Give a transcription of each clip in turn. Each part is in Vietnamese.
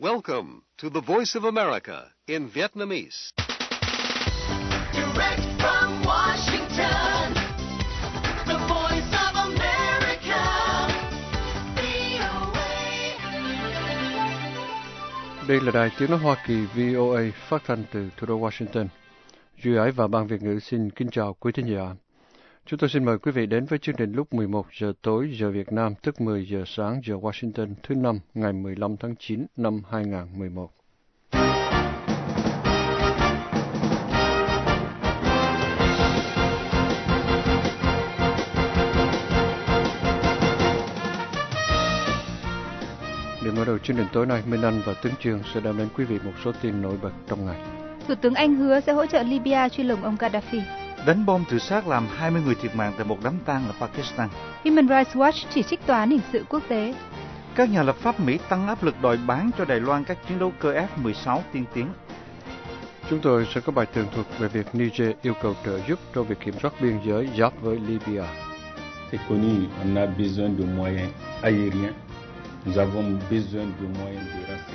Welcome to the Voice of America in Vietnamese. Direct from Washington, the voice of America, VOA. Đây là đài tiếng nói Hoa Kỳ VOA phát thanh từ thủ đô Washington. Duy Ái và Ban Việt ngữ xin kính chào quý thính giả. Chúng tôi xin mời quý vị đến với chương trình lúc 11 giờ tối giờ Việt Nam, tức 10 giờ sáng giờ Washington thứ năm ngày 15 tháng 9 năm 2011. Để mở đầu chương trình tối nay, Minh Anh và Tướng Trường sẽ đem đến quý vị một số tin nổi bật trong ngày. Thủ tướng Anh hứa sẽ hỗ trợ Libya truy lùng ông Gaddafi. Đánh bom tự sát làm 20 người thiệt mạng tại một đám tang ở Pakistan. Human Rights Watch chỉ trích tòa án hình sự quốc tế. Các nhà lập pháp Mỹ tăng áp lực đòi bán cho Đài Loan các chiến đấu cơ F-16 tiên tiến. Chúng tôi sẽ có bài tường thuật về việc Niger yêu cầu trợ giúp trong việc kiểm soát biên giới giáp với Libya. C'est connu, on a besoin de moyens aériens.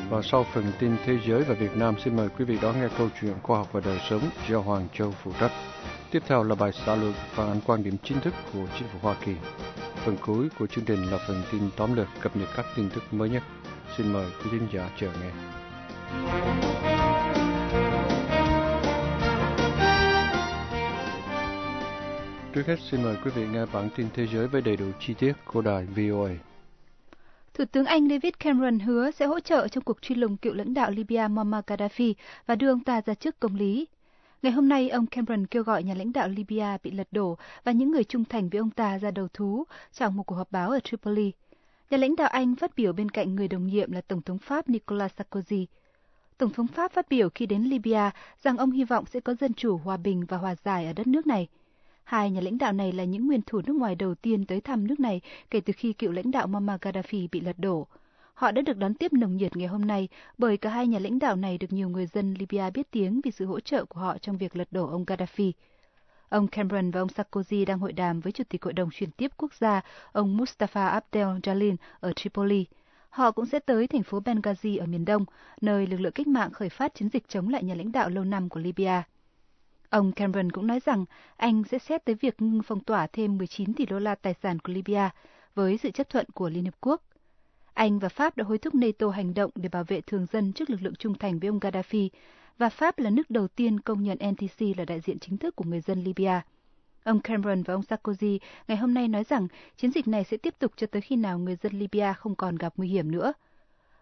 Và sau phần tin thế giới và Việt Nam, xin mời quý vị đón nghe câu chuyện khoa học và đời sống do Hoàng Châu phụ trách. Tiếp theo là bài xã luận phản ánh quan điểm chính thức của chính phủ Hoa Kỳ. Phần cuối của chương trình là phần tin tóm lược cập nhật các tin tức mới nhất. Xin mời quý khán giả chờ nghe. Trước hết xin mời quý vị nghe bản tin thế giới với đầy đủ chi tiết của đài VOA. Thủ tướng Anh David Cameron hứa sẽ hỗ trợ trong cuộc truy lùng cựu lãnh đạo Libya Muammar Gaddafi và đưa ông ta ra trước công lý. Ngày hôm nay, ông Cameron kêu gọi nhà lãnh đạo Libya bị lật đổ và những người trung thành với ông ta ra đầu thú trong một cuộc họp báo ở Tripoli. Nhà lãnh đạo Anh phát biểu bên cạnh người đồng nhiệm là Tổng thống Pháp Nicolas Sarkozy. Tổng thống Pháp phát biểu khi đến Libya rằng ông hy vọng sẽ có dân chủ, hòa bình và hòa giải ở đất nước này. Hai nhà lãnh đạo này là những nguyên thủ nước ngoài đầu tiên tới thăm nước này kể từ khi cựu lãnh đạo Muammar Gaddafi bị lật đổ. Họ đã được đón tiếp nồng nhiệt ngày hôm nay bởi cả hai nhà lãnh đạo này được nhiều người dân Libya biết tiếng vì sự hỗ trợ của họ trong việc lật đổ ông Gaddafi. Ông Cameron và ông Sarkozy đang hội đàm với Chủ tịch Hội đồng chuyển tiếp quốc gia, ông Mustafa Abdel Jalil ở Tripoli. Họ cũng sẽ tới thành phố Benghazi ở miền đông, nơi lực lượng cách mạng khởi phát chiến dịch chống lại nhà lãnh đạo lâu năm của Libya. Ông Cameron cũng nói rằng Anh sẽ xét tới việc ngưng phong tỏa thêm 19 tỷ đô la tài sản của Libya với sự chấp thuận của Liên Hợp Quốc. Anh và Pháp đã hối thúc NATO hành động để bảo vệ thường dân trước lực lượng trung thành với ông Gaddafi, và Pháp là nước đầu tiên công nhận NTC là đại diện chính thức của người dân Libya. Ông Cameron và ông Sarkozy ngày hôm nay nói rằng chiến dịch này sẽ tiếp tục cho tới khi nào người dân Libya không còn gặp nguy hiểm nữa.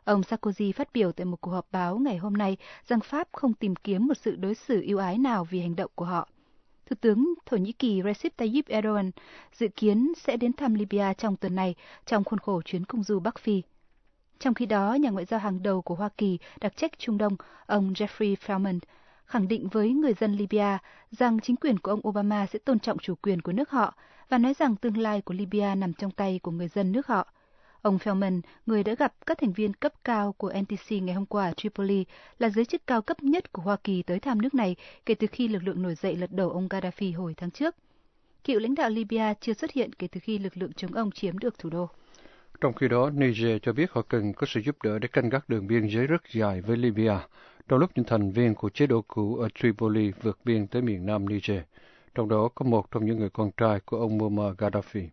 Ông Sarkozy phát biểu tại một cuộc họp báo ngày hôm nay rằng Pháp không tìm kiếm một sự đối xử ưu ái nào vì hành động của họ. Thủ tướng Thổ Nhĩ Kỳ Recep Tayyip Erdogan dự kiến sẽ đến thăm Libya trong tuần này trong khuôn khổ chuyến công du Bắc Phi. Trong khi đó, nhà ngoại giao hàng đầu của Hoa Kỳ đặc trách Trung Đông, ông Jeffrey Feltman, khẳng định với người dân Libya rằng chính quyền của ông Obama sẽ tôn trọng chủ quyền của nước họ và nói rằng tương lai của Libya nằm trong tay của người dân nước họ. Ông Feldman, người đã gặp các thành viên cấp cao của NTC ngày hôm qua ở Tripoli, là giới chức cao cấp nhất của Hoa Kỳ tới thăm nước này kể từ khi lực lượng nổi dậy lật đổ ông Gaddafi hồi tháng trước. Cựu lãnh đạo Libya chưa xuất hiện kể từ khi lực lượng chống ông chiếm được thủ đô. Trong khi đó, Niger cho biết họ cần có sự giúp đỡ để canh gác đường biên giới rất dài với Libya, trong lúc những thành viên của chế độ cũ ở Tripoli vượt biên tới miền nam Niger, trong đó có một trong những người con trai của ông Muammar Gaddafi.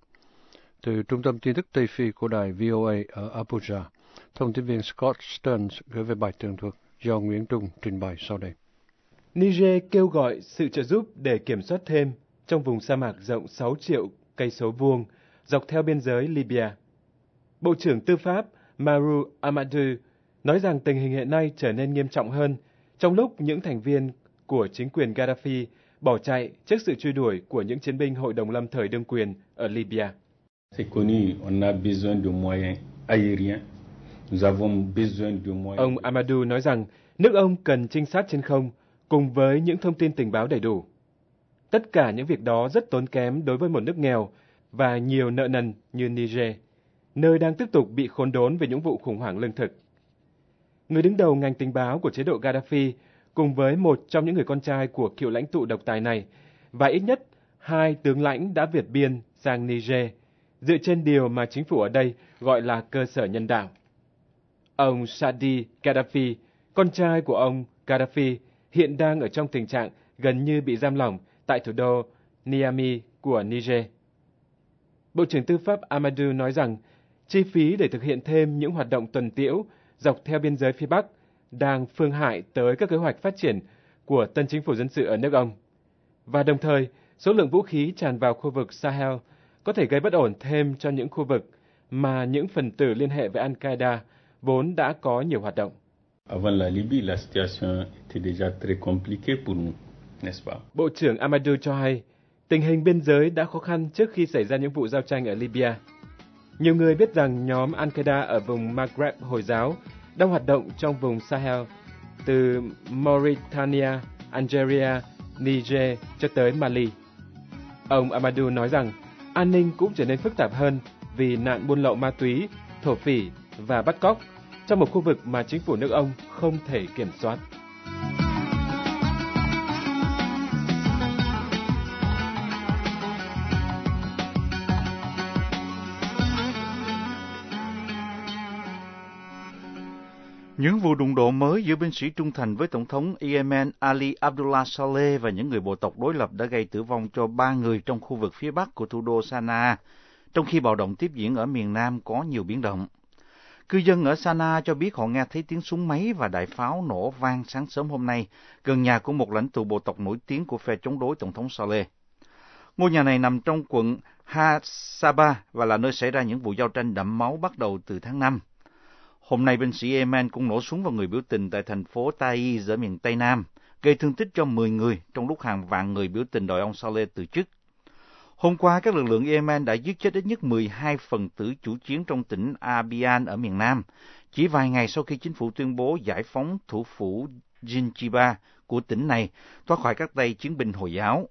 Từ Trung tâm tin tức Tây Phi của đài VOA ở Abuja, thông tin viên Scott Stearns gửi về bài tường thuật do Nguyễn Trung trình bày sau đây. Niger kêu gọi sự trợ giúp để kiểm soát thêm trong vùng sa mạc rộng 6 triệu cây số vuông dọc theo biên giới Libya. Bộ trưởng Tư pháp Maru Amadou nói rằng tình hình hiện nay trở nên nghiêm trọng hơn trong lúc những thành viên của chính quyền Gaddafi bỏ chạy trước sự truy đuổi của những chiến binh Hội đồng lâm thời đương quyền ở Libya. C'est connu, on a besoin de moyens aériens. Nous avons besoin de moyens. Ông Amadou nói rằng nước ông cần trinh sát trên không cùng với những thông tin tình báo đầy đủ. Tất cả những việc đó rất tốn kém đối với một nước nghèo và nhiều nợ nần như Niger, nơi đang tiếp tục bị khốn đốn về những vụ khủng hoảng lương thực. Người đứng đầu ngành tình báo của chế độ Gaddafi cùng với một trong những người con trai của cựu lãnh tụ độc tài này và ít nhất hai tướng lãnh đã vượt biên sang Niger dựa trên điều mà chính phủ ở đây gọi là cơ sở nhân đạo. Ông Sadi Gaddafi, con trai của ông Gaddafi, hiện đang ở trong tình trạng gần như bị giam lỏng tại thủ đô Niamey của Niger. Bộ trưởng Tư pháp Amadou nói rằng chi phí để thực hiện thêm những hoạt động tuần tiễu dọc theo biên giới phía Bắc đang phương hại tới các kế hoạch phát triển của tân chính phủ dân sự ở nước ông. Và đồng thời, số lượng vũ khí tràn vào khu vực Sahel có thể gây bất ổn thêm cho những khu vực mà những phần tử liên hệ với Al-Qaeda vốn đã có nhiều hoạt động. Bộ trưởng Amadou cho hay, tình hình biên giới đã khó khăn trước khi xảy ra những vụ giao tranh ở Libya. Nhiều người biết rằng nhóm Al-Qaeda ở vùng Maghreb Hồi giáo đang hoạt động trong vùng Sahel, từ Mauritania, Algeria, Niger cho tới Mali. Ông Amadou nói rằng an ninh cũng trở nên phức tạp hơn vì nạn buôn lậu ma túy, thổ phỉ và bắt cóc trong một khu vực mà chính phủ nước ông không thể kiểm soát. Những vụ đụng độ mới giữa binh sĩ trung thành với Tổng thống Yemen Ali Abdullah Saleh và những người bộ tộc đối lập đã gây tử vong cho ba người trong khu vực phía bắc của thủ đô Sanaa, trong khi bạo động tiếp diễn ở miền Nam có nhiều biến động. Cư dân ở Sanaa cho biết họ nghe thấy tiếng súng máy và đại pháo nổ vang sáng sớm hôm nay, gần nhà của một lãnh tụ bộ tộc nổi tiếng của phe chống đối Tổng thống Saleh. Ngôi nhà này nằm trong quận Hasaba và là nơi xảy ra những vụ giao tranh đẫm máu bắt đầu từ tháng 5. Hôm nay binh sĩ Yemen cũng nổ súng vào người biểu tình tại thành phố Taiz ở miền Tây Nam, gây thương tích cho 10 người trong lúc hàng vạn người biểu tình đòi ông Saleh từ chức. Hôm qua, các lực lượng Yemen đã giết chết ít nhất 12 phần tử chủ chiến trong tỉnh Abian ở miền Nam, chỉ vài ngày sau khi chính phủ tuyên bố giải phóng thủ phủ Jinjiba của tỉnh này thoát khỏi các tay chiến binh Hồi giáo.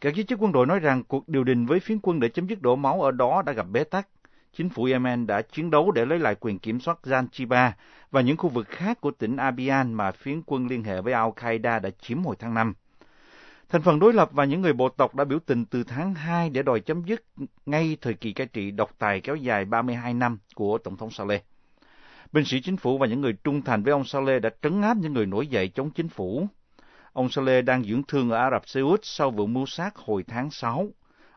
Các giới chức quân đội nói rằng cuộc điều đình với phiến quân để chấm dứt đổ máu ở đó đã gặp bế tắc. Chính phủ Yemen đã chiến đấu để lấy lại quyền kiểm soát Zanzibar và những khu vực khác của tỉnh Abian mà phiến quân liên hệ với Al-Qaeda đã chiếm hồi tháng 5. Thành phần đối lập và những người bộ tộc đã biểu tình từ tháng 2 để đòi chấm dứt ngay thời kỳ cai trị độc tài kéo dài 32 năm của Tổng thống Saleh. Binh sĩ chính phủ và những người trung thành với ông Saleh đã trấn áp những người nổi dậy chống chính phủ. Ông Saleh đang dưỡng thương ở Ả Rập Xê Út sau vụ mưu sát hồi tháng 6.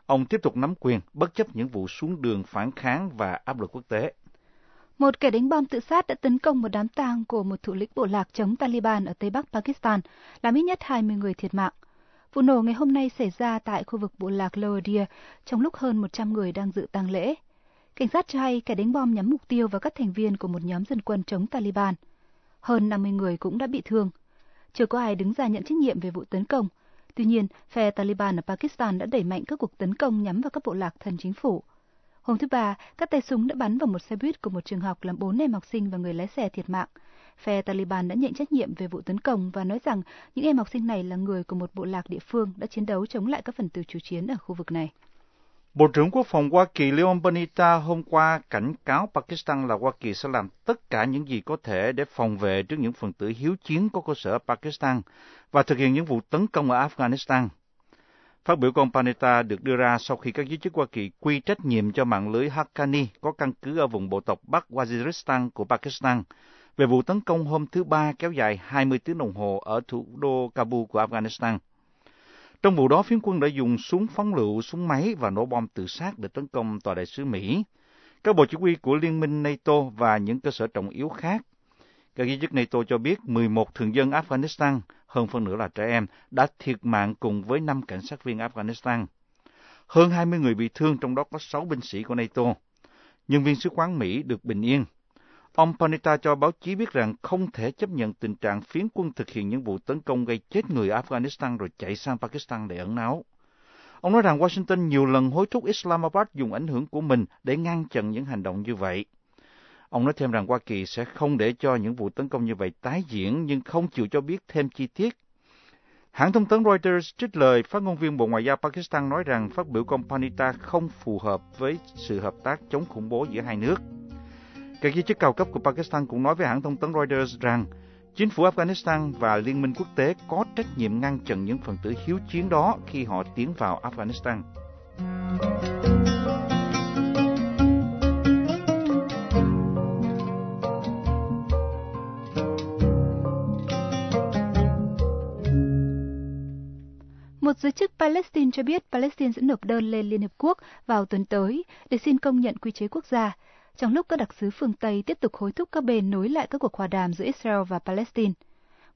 Ông tiếp tục nắm quyền bất chấp những vụ xuống đường phản kháng và áp lực quốc tế. Một kẻ đánh bom tự sát đã tấn công một đám tang của một thủ lĩnh bộ lạc chống Taliban ở Tây Bắc Pakistan, làm ít nhất 20 người thiệt mạng. Vụ nổ ngày hôm nay xảy ra tại khu vực bộ lạc Lower Deer trong lúc hơn 100 người đang dự tang lễ. Cảnh sát cho hay kẻ đánh bom nhắm mục tiêu vào các thành viên của một nhóm dân quân chống Taliban. Hơn 50 người cũng đã bị thương. Chưa có ai đứng ra nhận trách nhiệm về vụ tấn công. Tuy nhiên, phe Taliban ở Pakistan đã đẩy mạnh các cuộc tấn công nhắm vào các bộ lạc thân chính phủ. Hôm thứ Ba, các tay súng đã bắn vào một xe buýt của một trường học làm bốn em học sinh và người lái xe thiệt mạng. Phe Taliban đã nhận trách nhiệm về vụ tấn công và nói rằng những em học sinh này là người của một bộ lạc địa phương đã chiến đấu chống lại các phần tử chủ chiến ở khu vực này. Bộ trưởng Quốc phòng Hoa Kỳ Leon Panetta hôm qua cảnh cáo Pakistan là Hoa Kỳ sẽ làm tất cả những gì có thể để phòng vệ trước những phần tử hiếu chiến có cơ sở ở Pakistan và thực hiện những vụ tấn công ở Afghanistan. Phát biểu của ông Panetta được đưa ra sau khi các giới chức Hoa Kỳ quy trách nhiệm cho mạng lưới Haqqani có căn cứ ở vùng bộ tộc Bắc Waziristan của Pakistan về vụ tấn công hôm thứ Ba kéo dài 20 tiếng đồng hồ ở thủ đô Kabul của Afghanistan. Trong vụ đó, phiến quân đã dùng súng phóng lựu, súng máy và nổ bom tự sát để tấn công tòa đại sứ Mỹ, các bộ chỉ huy của Liên minh NATO và những cơ sở trọng yếu khác. Các giới chức NATO cho biết 11 thường dân Afghanistan, hơn phân nửa là trẻ em, đã thiệt mạng cùng với 5 cảnh sát viên Afghanistan. Hơn 20 người bị thương, trong đó có 6 binh sĩ của NATO. Nhân viên sứ quán Mỹ được bình yên. Ông Panetta cho báo chí biết rằng không thể chấp nhận tình trạng phiến quân thực hiện những vụ tấn công gây chết người Afghanistan rồi chạy sang Pakistan để ẩn náu. Ông nói rằng Washington nhiều lần hối thúc Islamabad dùng ảnh hưởng của mình để ngăn chặn những hành động như vậy. Ông nói thêm rằng Hoa Kỳ sẽ không để cho những vụ tấn công như vậy tái diễn, nhưng không chịu cho biết thêm chi tiết. Hãng thông tấn Reuters trích lời phát ngôn viên Bộ Ngoại giao Pakistan nói rằng phát biểu của ông Panetta không phù hợp với sự hợp tác chống khủng bố giữa hai nước. Các giới chức cao cấp của Pakistan cũng nói với hãng thông tấn Reuters rằng, chính phủ Afghanistan và liên minh quốc tế có trách nhiệm ngăn chặn những phần tử hiếu chiến đó khi họ tiến vào Afghanistan. Một giới chức Palestine cho biết Palestine sẽ nộp đơn lên Liên Hợp Quốc vào tuần tới để xin công nhận quy chế quốc gia trong lúc các đặc sứ phương Tây tiếp tục hối thúc các bên nối lại các cuộc hòa đàm giữa Israel và Palestine.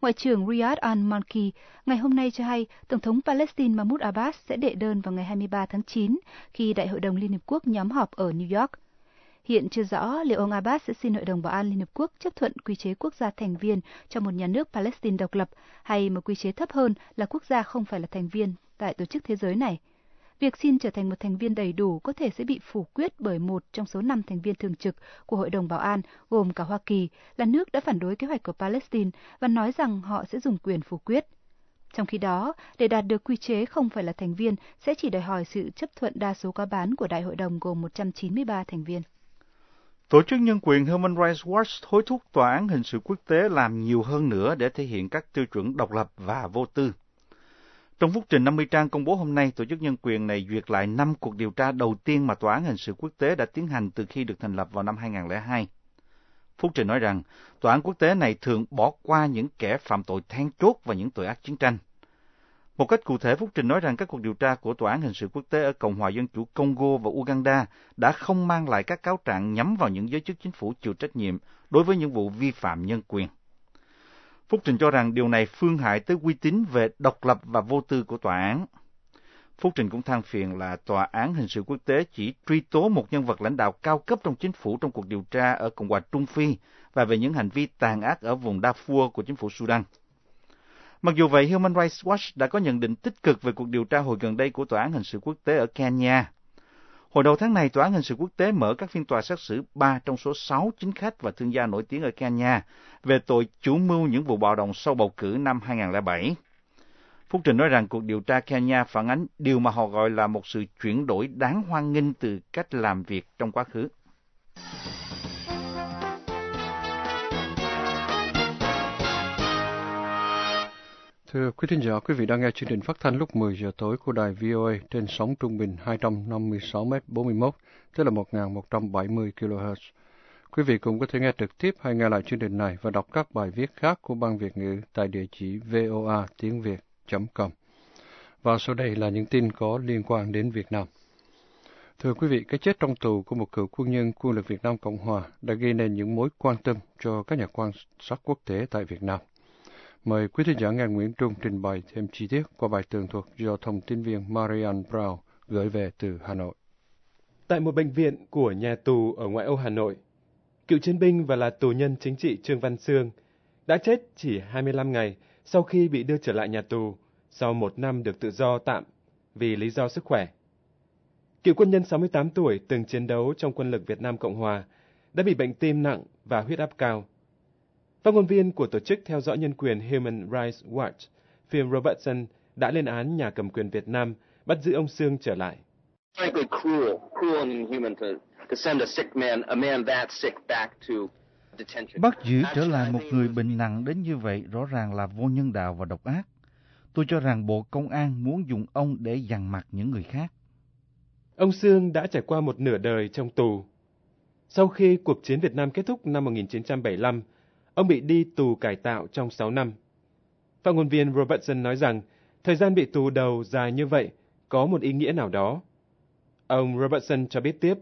Ngoại trưởng Riyad al-Malki ngày hôm nay cho hay Tổng thống Palestine Mahmoud Abbas sẽ đệ đơn vào ngày 23 tháng 9 khi Đại hội đồng Liên Hợp Quốc nhóm họp ở New York. Hiện chưa rõ liệu ông Abbas sẽ xin Hội đồng Bảo an Liên Hợp Quốc chấp thuận quy chế quốc gia thành viên cho một nhà nước Palestine độc lập hay một quy chế thấp hơn là quốc gia không phải là thành viên tại tổ chức thế giới này. Việc xin trở thành một thành viên đầy đủ có thể sẽ bị phủ quyết bởi một trong số năm thành viên thường trực của Hội đồng Bảo an, gồm cả Hoa Kỳ, là nước đã phản đối kế hoạch của Palestine và nói rằng họ sẽ dùng quyền phủ quyết. Trong khi đó, để đạt được quy chế không phải là thành viên sẽ chỉ đòi hỏi sự chấp thuận đa số cá bán của Đại hội đồng gồm 193 thành viên. Tổ chức nhân quyền Human Rights Watch hối thúc Tòa án Hình sự Quốc tế làm nhiều hơn nữa để thể hiện các tiêu chuẩn độc lập và vô tư. Trong phúc trình 50 trang công bố hôm nay, Tổ chức Nhân quyền này duyệt lại 5 cuộc điều tra đầu tiên mà Tòa án Hình sự Quốc tế đã tiến hành từ khi được thành lập vào năm 2002. Phúc trình nói rằng, Tòa án quốc tế này thường bỏ qua những kẻ phạm tội then chốt và những tội ác chiến tranh. Một cách cụ thể, Phúc Trình nói rằng các cuộc điều tra của Tòa án Hình sự Quốc tế ở Cộng hòa Dân chủ Congo và Uganda đã không mang lại các cáo trạng nhắm vào những giới chức chính phủ chịu trách nhiệm đối với những vụ vi phạm nhân quyền. Phúc Trình cho rằng điều này phương hại tới uy tín về độc lập và vô tư của tòa án. Phúc Trình cũng than phiền là Tòa án Hình sự Quốc tế chỉ truy tố một nhân vật lãnh đạo cao cấp trong chính phủ trong cuộc điều tra ở Cộng hòa Trung Phi và về những hành vi tàn ác ở vùng Darfur của chính phủ Sudan. Mặc dù vậy, Human Rights Watch đã có nhận định tích cực về cuộc điều tra hồi gần đây của Tòa án Hình sự Quốc tế ở Kenya. Hồi đầu tháng này, Tòa án Hình sự Quốc tế mở các phiên tòa xét xử 3 trong số 6 chính khách và thương gia nổi tiếng ở Kenya về tội chủ mưu những vụ bạo động sau bầu cử năm 2007. Phúc Trình nói rằng cuộc điều tra Kenya phản ánh điều mà họ gọi là một sự chuyển đổi đáng hoan nghênh từ cách làm việc trong quá khứ. Thưa quý thính giả, quý vị đang nghe chương trình phát thanh lúc 10 giờ tối của đài VOA trên sóng trung bình 256 m 41, tức là 1170 kHz. Quý vị cũng có thể nghe trực tiếp hay nghe lại chương trình này và đọc các bài viết khác của ban Việt ngữ tại địa chỉ voa tiếng việt.com. Và sau đây là những tin có liên quan đến Việt Nam. Thưa quý vị, cái chết trong tù của một cựu quân nhân quân lực Việt Nam Cộng Hòa đã gây nên những mối quan tâm cho các nhà quan sát quốc tế tại Việt Nam. Mời quý thính giả nghe Nguyễn Trung trình bày thêm chi tiết qua bài tường thuật do thông tin viên Marian Brown gửi về từ Hà Nội. Tại một bệnh viện của nhà tù ở ngoại ô Hà Nội, cựu chiến binh và là tù nhân chính trị Trương Văn Sương đã chết chỉ 25 ngày sau khi bị đưa trở lại nhà tù sau một năm được tự do tạm vì lý do sức khỏe. Cựu quân nhân 68 tuổi từng chiến đấu trong quân lực Việt Nam Cộng Hòa đã bị bệnh tim nặng và huyết áp cao. Phát ngôn viên của tổ chức theo dõi nhân quyền Human Rights Watch, Phil Robertson, đã lên án nhà cầm quyền Việt Nam bắt giữ ông Sương trở lại. Bắt giữ trở lại một người bệnh nặng đến như vậy rõ ràng là vô nhân đạo và độc ác. Tôi cho rằng Bộ Công an muốn dùng ông để dằn mặt những người khác. Ông Sương đã trải qua một nửa đời trong tù. Sau khi cuộc chiến Việt Nam kết thúc năm 1975, ông bị đi tù cải tạo trong 6 năm. Phát ngôn viên Robertson nói rằng, thời gian bị tù đầu dài như vậy có một ý nghĩa nào đó. Ông Robertson cho biết tiếp,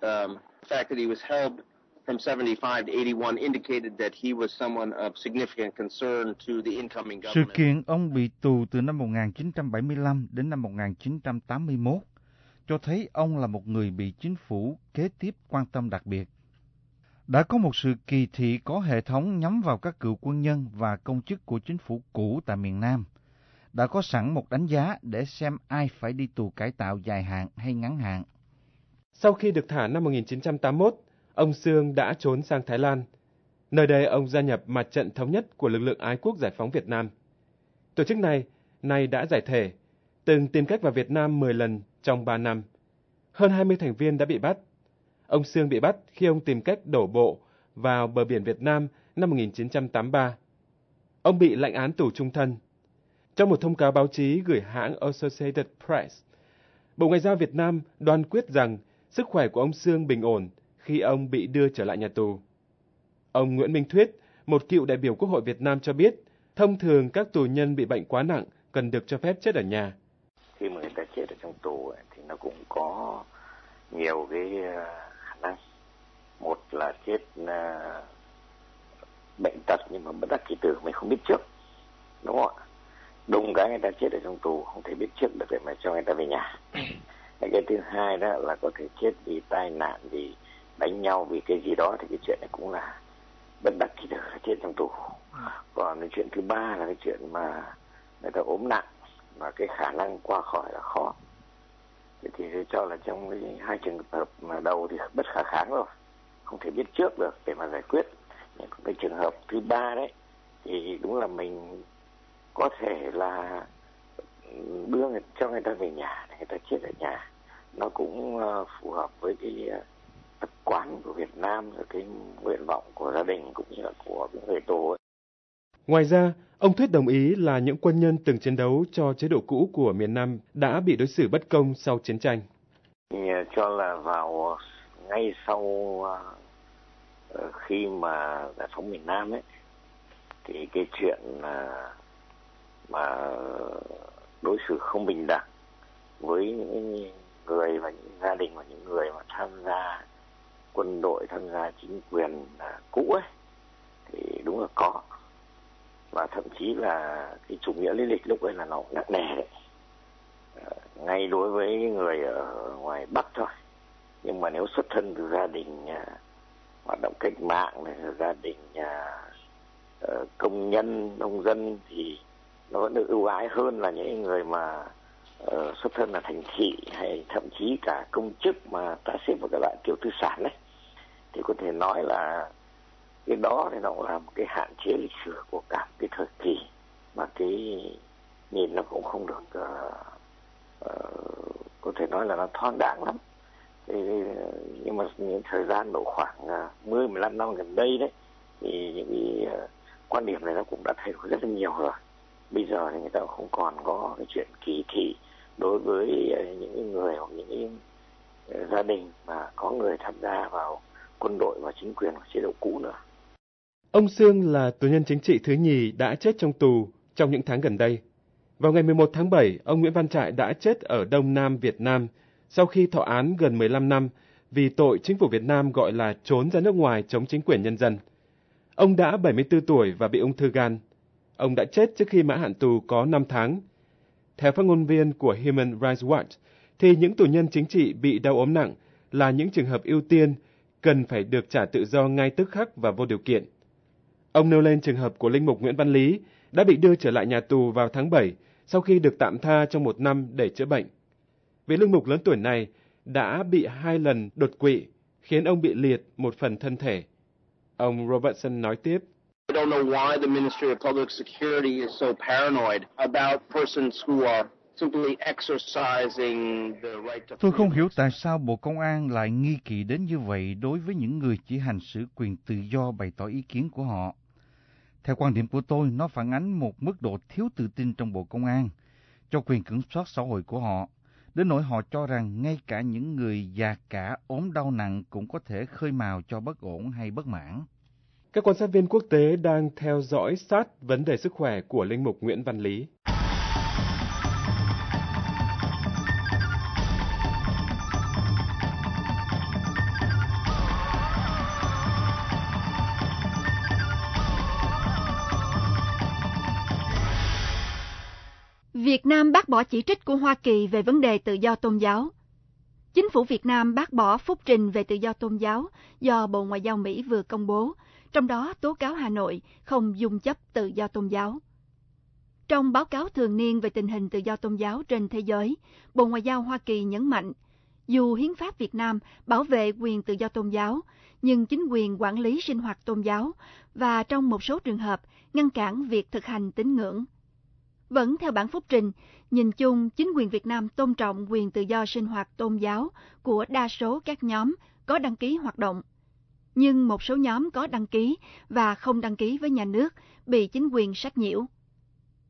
Um, the fact that he was held from 75 to 81 indicated that he was someone of significant concern to the incoming Sự government. kiện ông bị tù từ năm 1975 đến năm 1981 cho thấy ông là một người bị chính phủ kế tiếp quan tâm đặc biệt. Đã có một sự kỳ thị có hệ thống nhắm vào các cựu quân nhân và công chức của chính phủ cũ tại miền Nam. Đã có sẵn một đánh giá để xem ai phải đi tù cải tạo dài hạn hay ngắn hạn. sau khi được thả năm 1981, ông Sương đã trốn sang Thái Lan. Nơi đây ông gia nhập mặt trận thống nhất của lực lượng ái quốc giải phóng Việt Nam. Tổ chức này nay đã giải thể, từng tìm cách vào Việt Nam 10 lần trong 3 năm. Hơn 20 thành viên đã bị bắt. Ông Sương bị bắt khi ông tìm cách đổ bộ vào bờ biển Việt Nam năm 1983. Ông bị lệnh án tù trung thân. Trong một thông cáo báo chí gửi hãng Associated Press, Bộ Ngoại giao Việt Nam đoan quyết rằng sức khỏe của ông Sương bình ổn khi ông bị đưa trở lại nhà tù. Ông Nguyễn Minh Thuyết, một cựu đại biểu Quốc hội Việt Nam cho biết, thông thường các tù nhân bị bệnh quá nặng cần được cho phép chết ở nhà. Khi mà người ta chết ở trong tù ấy, thì nó cũng có nhiều cái năng. Một là chết ờ, bệnh tật nhưng mà bất đắc kỳ tử mình không biết trước. Đúng không ạ? Đúng cái người ta chết ở trong tù không thể biết trước được để mà cho người ta về nhà. cái thứ hai đó là có thể chết vì tai nạn vì đánh nhau vì cái gì đó thì cái chuyện này cũng là bất đắc kỳ tử chết trong tù còn cái chuyện thứ ba là cái chuyện mà người ta ốm nặng và cái khả năng qua khỏi là khó thì tôi cho là trong cái hai trường hợp mà đầu thì bất khả kháng rồi không thể biết trước được để mà giải quyết nhưng cái trường hợp thứ ba đấy thì đúng là mình có thể là đưa người, cho người ta về nhà để người ta chết ở nhà nó cũng uh, phù hợp với cái uh, tập quán của Việt Nam rồi cái nguyện vọng của gia đình cũng như là của những người tù ấy. Ngoài ra, ông Thuyết đồng ý là những quân nhân từng chiến đấu cho chế độ cũ của miền Nam đã bị đối xử bất công sau chiến tranh. Thì ờ, cho là vào ờ, ngay sau ờ, khi mà giải phóng miền Nam ấy thì cái chuyện mà, mà đối xử không bình đẳng với những người và những gia đình và những người mà tham gia quân đội tham gia chính quyền cũ ấy thì đúng là có và thậm chí là cái chủ nghĩa lý lịch lúc ấy là nó nặng nề đấy. Ờ, ngay đối với người ở ngoài bắc thôi. Nhưng mà nếu xuất thân từ gia đình à, hoạt động cách mạng này gia đình uh, công nhân nông dân thì nó vẫn được ưu ái hơn là những người mà uh, xuất thân là thành thị hay thậm chí cả công chức mà ta xếp vào cái loại kiểu tư sản đấy. Thì có thể nói là cái đó thì nó cũng là một cái hạn chế lịch sử của cả cái thời kỳ. Mà cái nhìn nó cũng không được uh, uh, có thể nói là nó thoáng đẳng lắm. Thì, nhưng mà những thời gian độ khoảng uh, 10 15 năm gần đây đấy thì những cái uh, quan điểm này nó cũng đã thay đổi rất là nhiều rồi. Bây giờ thì người ta không còn có cái chuyện kỳ thị đối với những người hoặc những gia đình mà có người tham gia vào quân đội và chính quyền và chế độ cũ nữa. Ông Sương là tù nhân chính trị thứ nhì đã chết trong tù trong những tháng gần đây. Vào ngày 11 tháng 7, ông Nguyễn Văn Trại đã chết ở Đông Nam Việt Nam sau khi thọ án gần 15 năm vì tội chính phủ Việt Nam gọi là trốn ra nước ngoài chống chính quyền nhân dân. Ông đã 74 tuổi và bị ung thư gan. Ông đã chết trước khi mãn hạn tù có 5 tháng. Theo phát ngôn viên của Human Rights Watch, thì những tù nhân chính trị bị đau ốm nặng là những trường hợp ưu tiên cần phải được trả tự do ngay tức khắc và vô điều kiện. Ông nêu lên trường hợp của linh mục Nguyễn Văn Lý đã bị đưa trở lại nhà tù vào tháng 7 sau khi được tạm tha trong một năm để chữa bệnh. Vị linh mục lớn tuổi này đã bị hai lần đột quỵ, khiến ông bị liệt một phần thân thể. Ông Robertson nói tiếp. I don't know why the Ministry of Public Security is so paranoid about persons who are simply exercising the right to Tôi không hiểu tại sao Bộ Công an lại nghi kỵ đến như vậy đối với những người chỉ hành xử quyền tự do bày tỏ ý kiến của họ. Theo quan điểm của tôi, nó phản ánh một mức độ thiếu tự tin trong Bộ Công an cho quyền kiểm soát xã hội của họ, đến nỗi họ cho rằng ngay cả những người già cả ốm đau nặng cũng có thể khơi mào cho bất ổn hay bất mãn. Các quan sát viên quốc tế đang theo dõi sát vấn đề sức khỏe của linh mục Nguyễn Văn Lý. Việt Nam bác bỏ chỉ trích của Hoa Kỳ về vấn đề tự do tôn giáo. Chính phủ Việt Nam bác bỏ phúc trình về tự do tôn giáo do Bộ Ngoại giao Mỹ vừa công bố, trong đó tố cáo Hà Nội không dung chấp tự do tôn giáo. Trong báo cáo thường niên về tình hình tự do tôn giáo trên thế giới, Bộ Ngoại giao Hoa Kỳ nhấn mạnh, dù hiến pháp Việt Nam bảo vệ quyền tự do tôn giáo, nhưng chính quyền quản lý sinh hoạt tôn giáo và trong một số trường hợp ngăn cản việc thực hành tín ngưỡng. Vẫn theo bản phúc trình, nhìn chung chính quyền Việt Nam tôn trọng quyền tự do sinh hoạt tôn giáo của đa số các nhóm có đăng ký hoạt động. Nhưng một số nhóm có đăng ký và không đăng ký với nhà nước bị chính quyền sách nhiễu.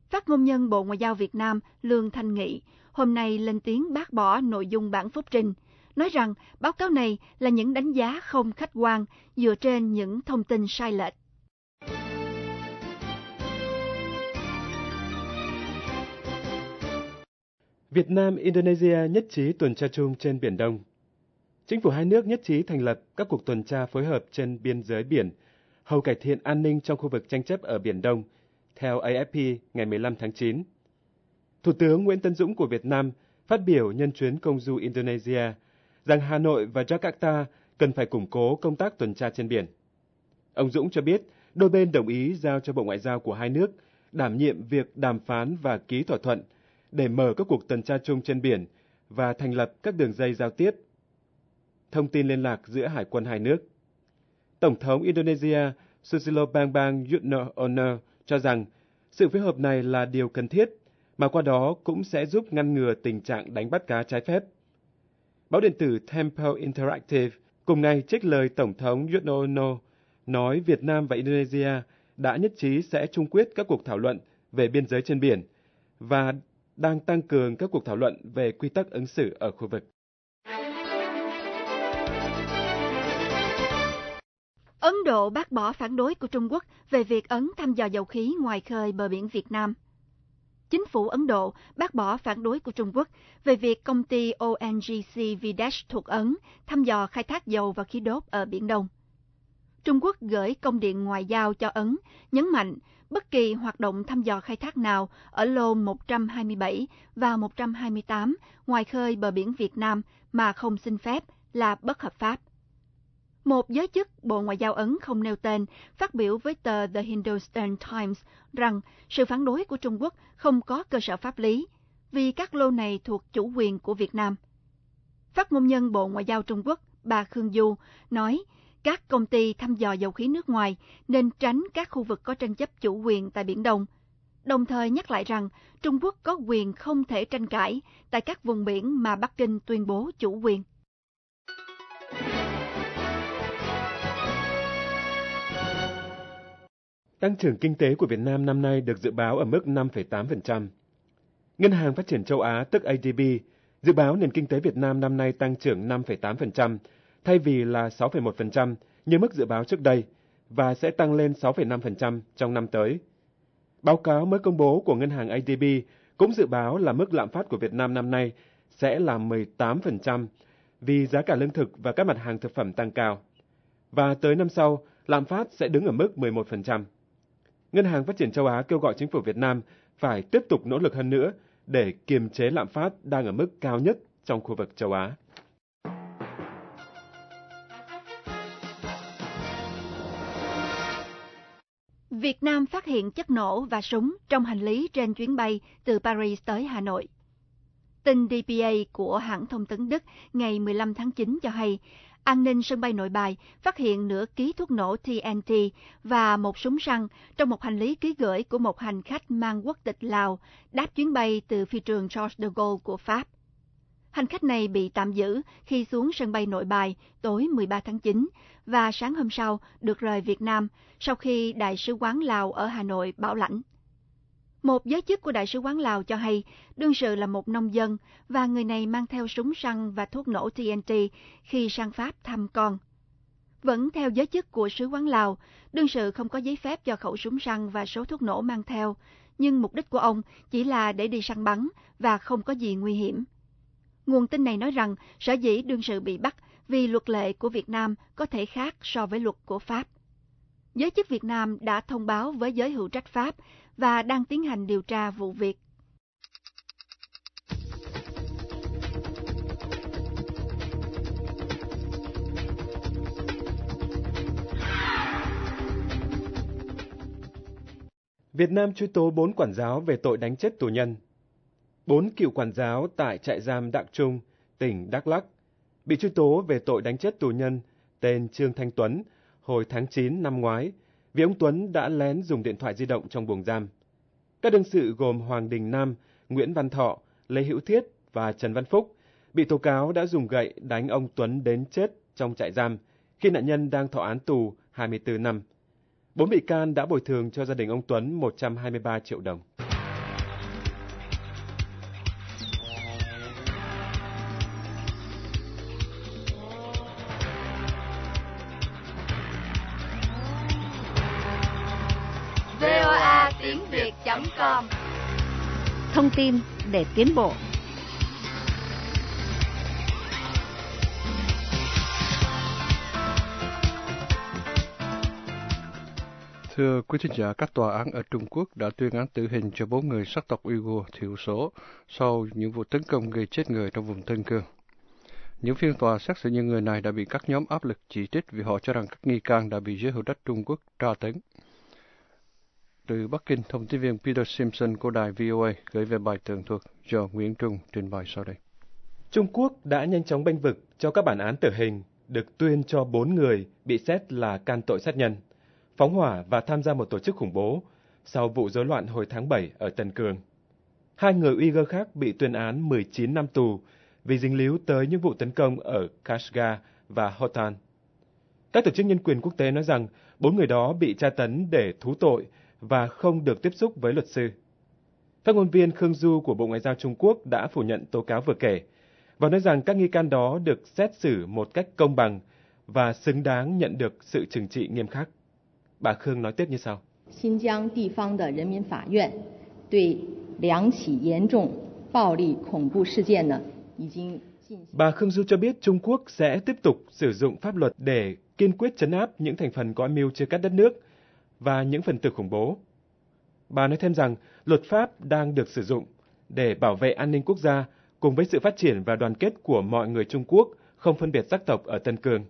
Phát ngôn nhân Bộ Ngoại giao Việt Nam Lương Thanh Nghị hôm nay lên tiếng bác bỏ nội dung bản phúc trình, nói rằng báo cáo này là những đánh giá không khách quan dựa trên những thông tin sai lệch. Việt Nam, Indonesia nhất trí tuần tra chung trên Biển Đông. Chính phủ hai nước nhất trí thành lập các cuộc tuần tra phối hợp trên biên giới biển, hầu cải thiện an ninh trong khu vực tranh chấp ở Biển Đông, theo AFP ngày 15 tháng 9. Thủ tướng Nguyễn Tân Dũng của Việt Nam phát biểu nhân chuyến công du Indonesia rằng Hà Nội và Jakarta cần phải củng cố công tác tuần tra trên biển. Ông Dũng cho biết đôi bên đồng ý giao cho Bộ Ngoại giao của hai nước đảm nhiệm việc đàm phán và ký thỏa thuận để mở các cuộc tuần tra chung trên biển và thành lập các đường dây giao tiếp. Thông tin liên lạc giữa hải quân hai nước. Tổng thống Indonesia Susilo Bambang Yudhoyono cho rằng sự phối hợp này là điều cần thiết, mà qua đó cũng sẽ giúp ngăn ngừa tình trạng đánh bắt cá trái phép. Báo điện tử Tempo Interactive cùng ngày trích lời Tổng thống Yudhoyono nói Việt Nam và Indonesia đã nhất trí sẽ chung quyết các cuộc thảo luận về biên giới trên biển và đang tăng cường các cuộc thảo luận về quy tắc ứng xử ở khu vực. Ấn Độ bác bỏ phản đối của Trung Quốc về việc Ấn thăm dò dầu khí ngoài khơi bờ biển Việt Nam. Chính phủ Ấn Độ bác bỏ phản đối của Trung Quốc về việc công ty ONGC Videsh thuộc Ấn thăm dò khai thác dầu và khí đốt ở Biển Đông. Trung Quốc gửi công điện ngoại giao cho Ấn, nhấn mạnh bất kỳ hoạt động thăm dò khai thác nào ở lô 127 và 128 ngoài khơi bờ biển Việt Nam mà không xin phép là bất hợp pháp. Một giới chức Bộ Ngoại giao Ấn không nêu tên phát biểu với tờ The Hindustan Times rằng sự phản đối của Trung Quốc không có cơ sở pháp lý vì các lô này thuộc chủ quyền của Việt Nam. Phát ngôn nhân Bộ Ngoại giao Trung Quốc bà Khương Du nói các công ty thăm dò dầu khí nước ngoài nên tránh các khu vực có tranh chấp chủ quyền tại Biển Đông, đồng thời nhắc lại rằng Trung Quốc có quyền không thể tranh cãi tại các vùng biển mà Bắc Kinh tuyên bố chủ quyền. Tăng trưởng kinh tế của Việt Nam năm nay được dự báo ở mức 5,8%. Ngân hàng Phát triển châu Á tức ADB dự báo nền kinh tế Việt Nam năm nay tăng trưởng 5,8%, thay vì là 6,1% như mức dự báo trước đây và sẽ tăng lên 6,5% trong năm tới. Báo cáo mới công bố của ngân hàng ADB cũng dự báo là mức lạm phát của Việt Nam năm nay sẽ là 18% vì giá cả lương thực và các mặt hàng thực phẩm tăng cao. Và tới năm sau, lạm phát sẽ đứng ở mức 11%. Ngân hàng Phát triển châu Á kêu gọi chính phủ Việt Nam phải tiếp tục nỗ lực hơn nữa để kiềm chế lạm phát đang ở mức cao nhất trong khu vực châu Á. Việt Nam phát hiện chất nổ và súng trong hành lý trên chuyến bay từ Paris tới Hà Nội. Tin DPA của hãng thông tấn Đức ngày 15 tháng 9 cho hay, an ninh sân bay nội bài phát hiện nửa ký thuốc nổ TNT và một súng săn trong một hành lý ký gửi của một hành khách mang quốc tịch Lào đáp chuyến bay từ phi trường Charles de Gaulle của Pháp. Hành khách này bị tạm giữ khi xuống sân bay nội bài tối 13 tháng 9 và sáng hôm sau được rời Việt Nam sau khi Đại sứ quán Lào ở Hà Nội bảo lãnh. Một giới chức của Đại sứ quán Lào cho hay đương sự là một nông dân và người này mang theo súng săn và thuốc nổ TNT khi sang Pháp thăm con. Vẫn theo giới chức của sứ quán Lào, đương sự không có giấy phép cho khẩu súng săn và số thuốc nổ mang theo, nhưng mục đích của ông chỉ là để đi săn bắn và không có gì nguy hiểm. Nguồn tin này nói rằng sở dĩ đương sự bị bắt vì luật lệ của Việt Nam có thể khác so với luật của Pháp. Giới chức Việt Nam đã thông báo với giới hữu trách Pháp và đang tiến hành điều tra vụ việc. Việt Nam truy tố bốn quản giáo về tội đánh chết tù nhân. Bốn cựu quản giáo tại trại giam Đặng Trung, tỉnh Đắk Lắk, bị truy tố về tội đánh chết tù nhân tên Trương Thanh Tuấn hồi tháng 9 năm ngoái vì ông Tuấn đã lén dùng điện thoại di động trong buồng giam. Các đương sự gồm Hoàng Đình Nam, Nguyễn Văn Thọ, Lê Hữu Thiết và Trần Văn Phúc bị tố cáo đã dùng gậy đánh ông Tuấn đến chết trong trại giam khi nạn nhân đang thọ án tù 24 năm. Bốn bị can đã bồi thường cho gia đình ông Tuấn 123 triệu đồng. thông tin để tiến bộ. Thưa quý thính giả, các tòa án ở Trung Quốc đã tuyên án tử hình cho bốn người sắc tộc Uyghur thiểu số sau những vụ tấn công gây chết người trong vùng Tân Cương. Những phiên tòa xét xử những người này đã bị các nhóm áp lực chỉ trích vì họ cho rằng các nghi can đã bị giới hữu đất Trung Quốc tra tấn. Từ Bắc Kinh, thông tin viên Peter Simpson của đài VOA gửi về bài tường thuật do Nguyễn Trung trình bày sau đây. Trung Quốc đã nhanh chóng bênh vực cho các bản án tử hình được tuyên cho bốn người bị xét là can tội sát nhân, phóng hỏa và tham gia một tổ chức khủng bố sau vụ rối loạn hồi tháng 7 ở Tân Cương. Hai người Uyghur khác bị tuyên án 19 năm tù vì dính líu tới những vụ tấn công ở Kashgar và Hotan. Các tổ chức nhân quyền quốc tế nói rằng bốn người đó bị tra tấn để thú tội và không được tiếp xúc với luật sư. Phát ngôn viên Khương Du của Bộ Ngoại giao Trung Quốc đã phủ nhận tố cáo vừa kể và nói rằng các nghi can đó được xét xử một cách công bằng và xứng đáng nhận được sự trừng trị nghiêm khắc. Bà Khương nói tiếp như sau. Xin địa phương de Nhân dân Pháp viện đối liang xỉ 严重 bạo lực khủng bố sự kiện này Bà Khương Du cho biết Trung Quốc sẽ tiếp tục sử dụng pháp luật để kiên quyết chấn áp những thành phần có mưu chia cắt đất nước và những phần tử khủng bố. Bà nói thêm rằng luật pháp đang được sử dụng để bảo vệ an ninh quốc gia cùng với sự phát triển và đoàn kết của mọi người Trung Quốc không phân biệt sắc tộc ở Tân Cương.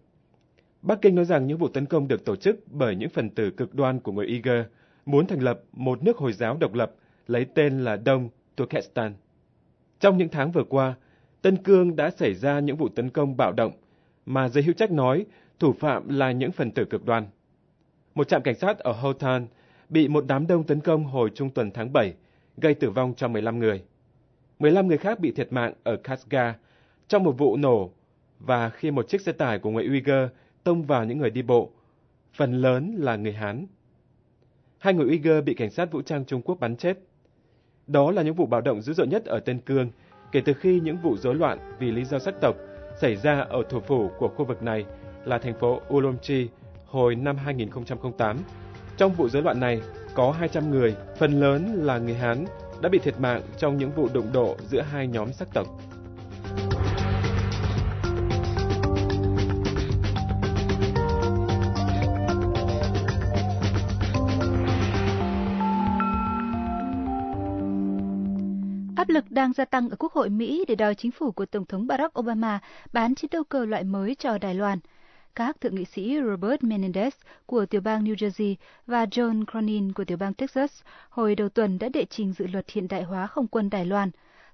Bắc Kinh nói rằng những vụ tấn công được tổ chức bởi những phần tử cực đoan của người Uyghur muốn thành lập một nước Hồi giáo độc lập lấy tên là Đông Turkestan. Trong những tháng vừa qua, Tân Cương đã xảy ra những vụ tấn công bạo động mà giới hữu trách nói thủ phạm là những phần tử cực đoan. Một trạm cảnh sát ở Hotan bị một đám đông tấn công hồi trung tuần tháng 7, gây tử vong cho 15 người. 15 người khác bị thiệt mạng ở Kashgar trong một vụ nổ và khi một chiếc xe tải của người Uyghur tông vào những người đi bộ, phần lớn là người Hán. Hai người Uyghur bị cảnh sát vũ trang Trung Quốc bắn chết. Đó là những vụ bạo động dữ dội nhất ở Tân Cương kể từ khi những vụ rối loạn vì lý do sắc tộc xảy ra ở thủ phủ của khu vực này là thành phố Urumqi hồi năm 2008. Trong vụ rối loạn này, có 200 người, phần lớn là người Hán, đã bị thiệt mạng trong những vụ đụng độ giữa hai nhóm sắc tộc. Áp lực đang gia tăng ở Quốc hội Mỹ để đòi chính phủ của Tổng thống Barack Obama bán chiến đấu cơ loại mới cho Đài Loan. Các thượng nghị sĩ Robert Menendez của tiểu bang New Jersey và John Cronin của tiểu bang Texas hồi đầu tuần đã đệ trình dự luật hiện đại hóa không quân Đài Loan.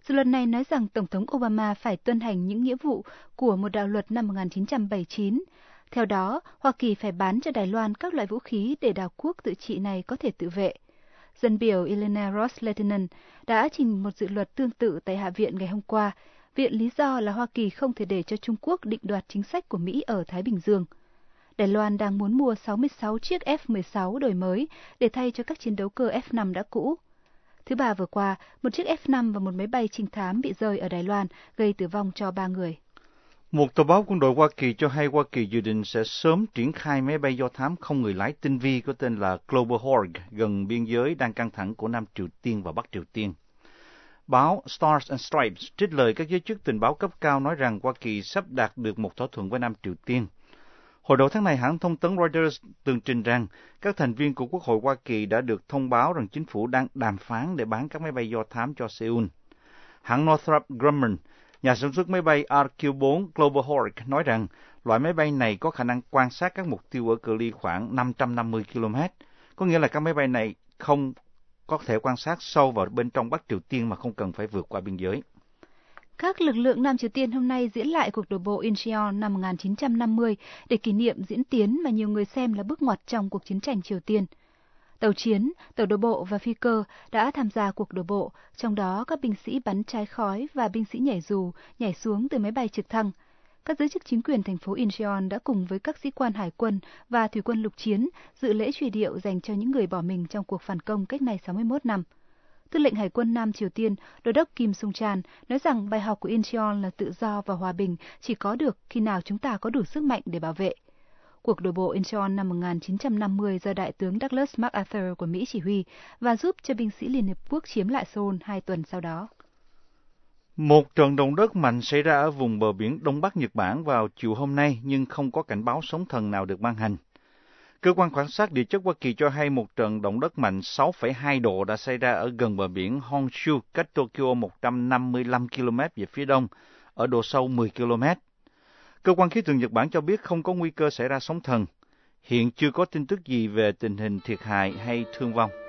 Dự luật này nói rằng Tổng thống Obama phải tuân hành những nghĩa vụ của một đạo luật năm 1979. Theo đó, Hoa Kỳ phải bán cho Đài Loan các loại vũ khí để đảo quốc tự trị này có thể tự vệ. Dân biểu Elena Ross Lehtinen đã trình một dự luật tương tự tại Hạ viện ngày hôm qua. Viện lý do là Hoa Kỳ không thể để cho Trung Quốc định đoạt chính sách của Mỹ ở Thái Bình Dương. Đài Loan đang muốn mua 66 chiếc F-16 đổi mới để thay cho các chiến đấu cơ F-5 đã cũ. Thứ ba vừa qua, một chiếc F-5 và một máy bay trinh thám bị rơi ở Đài Loan, gây tử vong cho ba người. Một tờ báo quân đội Hoa Kỳ cho hay Hoa Kỳ dự định sẽ sớm triển khai máy bay do thám không người lái tinh vi có tên là Global Hawk gần biên giới đang căng thẳng của Nam Triều Tiên và Bắc Triều Tiên. Báo Stars and Stripes trích lời các giới chức tình báo cấp cao nói rằng Hoa Kỳ sắp đạt được một thỏa thuận với Nam Triều Tiên. Hồi đầu tháng này, hãng thông tấn Reuters tường trình rằng các thành viên của Quốc hội Hoa Kỳ đã được thông báo rằng chính phủ đang đàm phán để bán các máy bay do thám cho Seoul. Hãng Northrop Grumman, nhà sản xuất máy bay RQ-4 Global Hawk nói rằng loại máy bay này có khả năng quan sát các mục tiêu ở cự ly khoảng 550 km, có nghĩa là các máy bay này không có thể quan sát sâu vào bên trong Bắc Triều Tiên mà không cần phải vượt qua biên giới. Các lực lượng Nam Triều Tiên hôm nay diễn lại cuộc đổ bộ Incheon năm 1950 để kỷ niệm diễn tiến mà nhiều người xem là bước ngoặt trong cuộc chiến tranh Triều Tiên. Tàu chiến, tàu đổ bộ và phi cơ đã tham gia cuộc đổ bộ, trong đó các binh sĩ bắn trái khói và binh sĩ nhảy dù, nhảy xuống từ máy bay trực thăng. Các giới chức chính quyền thành phố Incheon đã cùng với các sĩ quan hải quân và thủy quân lục chiến dự lễ truy điệu dành cho những người bỏ mình trong cuộc phản công cách này 61 năm. Tư lệnh Hải quân Nam Triều Tiên, Đô đốc Kim Sung Chan, nói rằng bài học của Incheon là tự do và hòa bình chỉ có được khi nào chúng ta có đủ sức mạnh để bảo vệ. Cuộc đổ bộ Incheon năm 1950 do Đại tướng Douglas MacArthur của Mỹ chỉ huy và giúp cho binh sĩ Liên hiệp Quốc chiếm lại Seoul hai tuần sau đó. Một trận động đất mạnh xảy ra ở vùng bờ biển Đông Bắc Nhật Bản vào chiều hôm nay nhưng không có cảnh báo sóng thần nào được ban hành. Cơ quan quan sát địa chất Hoa Kỳ cho hay một trận động đất mạnh 6,2 độ đã xảy ra ở gần bờ biển Honshu, cách Tokyo 155 km về phía đông, ở độ sâu 10 km. Cơ quan khí tượng Nhật Bản cho biết không có nguy cơ xảy ra sóng thần. Hiện chưa có tin tức gì về tình hình thiệt hại hay thương vong.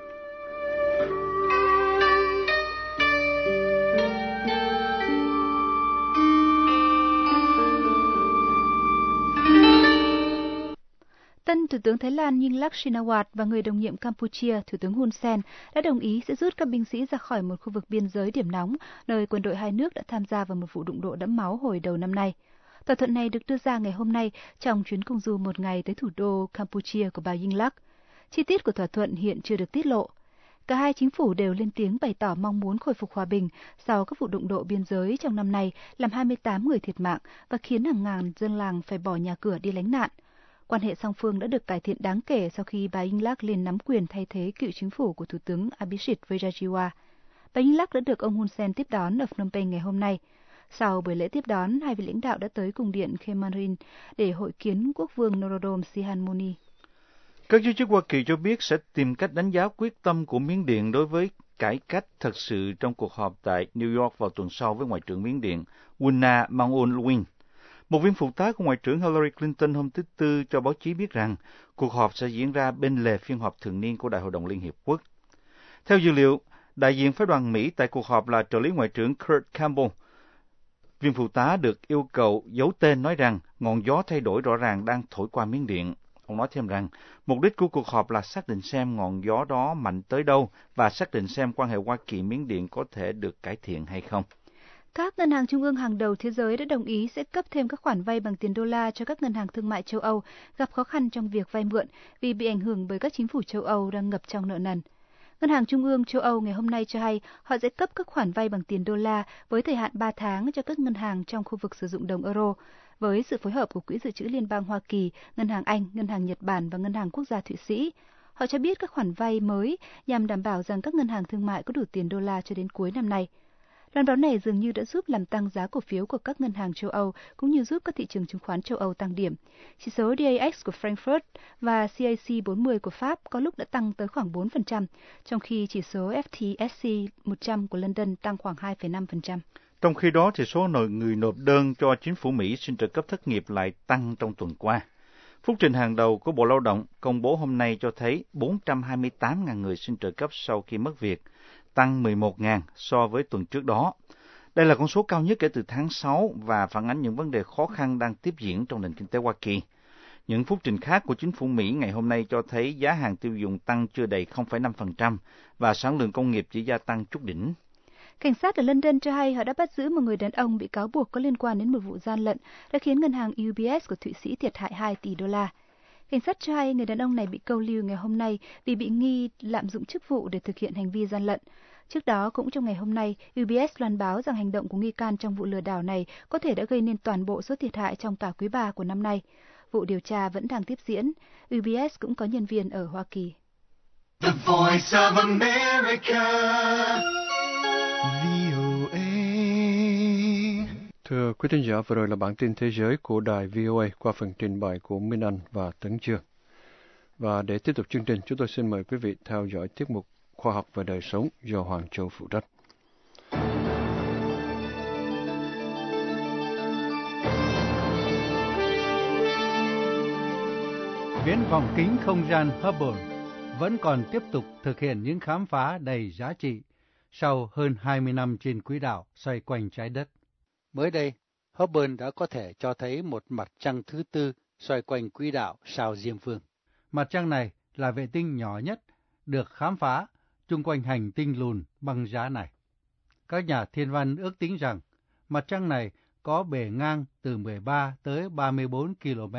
Thủ tướng Thái Lan Yingluck Shinawat và người đồng nhiệm Campuchia, Thủ tướng Hun Sen, đã đồng ý sẽ rút các binh sĩ ra khỏi một khu vực biên giới điểm nóng, nơi quân đội hai nước đã tham gia vào một vụ đụng độ đẫm máu hồi đầu năm nay. Thỏa thuận này được đưa ra ngày hôm nay trong chuyến công du một ngày tới thủ đô Campuchia của bà Yingluck. Chi tiết của thỏa thuận hiện chưa được tiết lộ. Cả hai chính phủ đều lên tiếng bày tỏ mong muốn khôi phục hòa bình sau các vụ đụng độ biên giới trong năm nay làm 28 người thiệt mạng và khiến hàng ngàn dân làng phải bỏ nhà cửa đi lánh nạn. Quan hệ song phương đã được cải thiện đáng kể sau khi bà Inglak lên nắm quyền thay thế cựu chính phủ của Thủ tướng Abhisit Vejajiwa. Bà Inglak đã được ông Hun Sen tiếp đón ở Phnom Penh ngày hôm nay. Sau buổi lễ tiếp đón, hai vị lãnh đạo đã tới cùng điện Khemarin để hội kiến quốc vương Norodom Sihamoni. Các giới chức Hoa Kỳ cho biết sẽ tìm cách đánh giá quyết tâm của Miến Điện đối với cải cách thật sự trong cuộc họp tại New York vào tuần sau với Ngoại trưởng Miến Điện Winna Mangun Win. Một viên phụ tá của Ngoại trưởng Hillary Clinton hôm thứ Tư cho báo chí biết rằng cuộc họp sẽ diễn ra bên lề phiên họp thường niên của Đại hội đồng Liên Hiệp Quốc. Theo dữ liệu, đại diện phái đoàn Mỹ tại cuộc họp là trợ lý Ngoại trưởng Kurt Campbell. Viên phụ tá được yêu cầu giấu tên nói rằng ngọn gió thay đổi rõ ràng đang thổi qua miếng điện. Ông nói thêm rằng, mục đích của cuộc họp là xác định xem ngọn gió đó mạnh tới đâu và xác định xem quan hệ Hoa Kỳ-Miến Điện có thể được cải thiện hay không. Các ngân hàng trung ương hàng đầu thế giới đã đồng ý sẽ cấp thêm các khoản vay bằng tiền đô la cho các ngân hàng thương mại châu Âu gặp khó khăn trong việc vay mượn vì bị ảnh hưởng bởi các chính phủ châu Âu đang ngập trong nợ nần. Ngân hàng Trung ương châu Âu ngày hôm nay cho hay họ sẽ cấp các khoản vay bằng tiền đô la với thời hạn 3 tháng cho các ngân hàng trong khu vực sử dụng đồng euro, với sự phối hợp của Quỹ dự trữ Liên bang Hoa Kỳ, Ngân hàng Anh, Ngân hàng Nhật Bản và Ngân hàng Quốc gia Thụy Sĩ. Họ cho biết các khoản vay mới nhằm đảm bảo rằng các ngân hàng thương mại có đủ tiền đô la cho đến cuối năm nay. Loan báo này dường như đã giúp làm tăng giá cổ phiếu của các ngân hàng châu Âu cũng như giúp các thị trường chứng khoán châu Âu tăng điểm. Chỉ số DAX của Frankfurt và CAC 40 của Pháp có lúc đã tăng tới khoảng 4%, trong khi chỉ số FTSE 100 của London tăng khoảng 2,5%. Trong khi đó, thì số nội người nộp đơn cho chính phủ Mỹ xin trợ cấp thất nghiệp lại tăng trong tuần qua. Phúc trình hàng đầu của Bộ Lao động công bố hôm nay cho thấy 428.000 người xin trợ cấp sau khi mất việc, tăng 11.000 so với tuần trước đó. Đây là con số cao nhất kể từ tháng 6 và phản ánh những vấn đề khó khăn đang tiếp diễn trong nền kinh tế Hoa Kỳ. Những phúc trình khác của chính phủ Mỹ ngày hôm nay cho thấy giá hàng tiêu dùng tăng chưa đầy 0,5% và sản lượng công nghiệp chỉ gia tăng chút đỉnh. Cảnh sát ở London cho hay họ đã bắt giữ một người đàn ông bị cáo buộc có liên quan đến một vụ gian lận đã khiến ngân hàng UBS của Thụy Sĩ thiệt hại 2 tỷ đô la. Cảnh sát cho hay người đàn ông này bị câu lưu ngày hôm nay vì bị nghi lạm dụng chức vụ để thực hiện hành vi gian lận. Trước đó, cũng trong ngày hôm nay, UBS loan báo rằng hành động của nghi can trong vụ lừa đảo này có thể đã gây nên toàn bộ số thiệt hại trong cả quý ba của năm nay. Vụ điều tra vẫn đang tiếp diễn. UBS cũng có nhân viên ở Hoa Kỳ. The voice of America. Thưa quý thính giả, vừa rồi là bản tin thế giới của đài VOA qua phần trình bày của Minh Anh và Tấn Trương. Và để tiếp tục chương trình, chúng tôi xin mời quý vị theo dõi tiết mục Khoa học và đời sống do Hoàng Châu phụ trách. Viễn vọng kính không gian Hubble vẫn còn tiếp tục thực hiện những khám phá đầy giá trị sau hơn 20 năm trên quỹ đạo xoay quanh trái đất. Mới đây, Hubble đã có thể cho thấy một mặt trăng thứ tư xoay quanh quỹ đạo sao Diêm Vương. Mặt trăng này là vệ tinh nhỏ nhất được khám phá chung quanh hành tinh lùn băng giá này. Các nhà thiên văn ước tính rằng mặt trăng này có bề ngang từ 13 tới 34 km.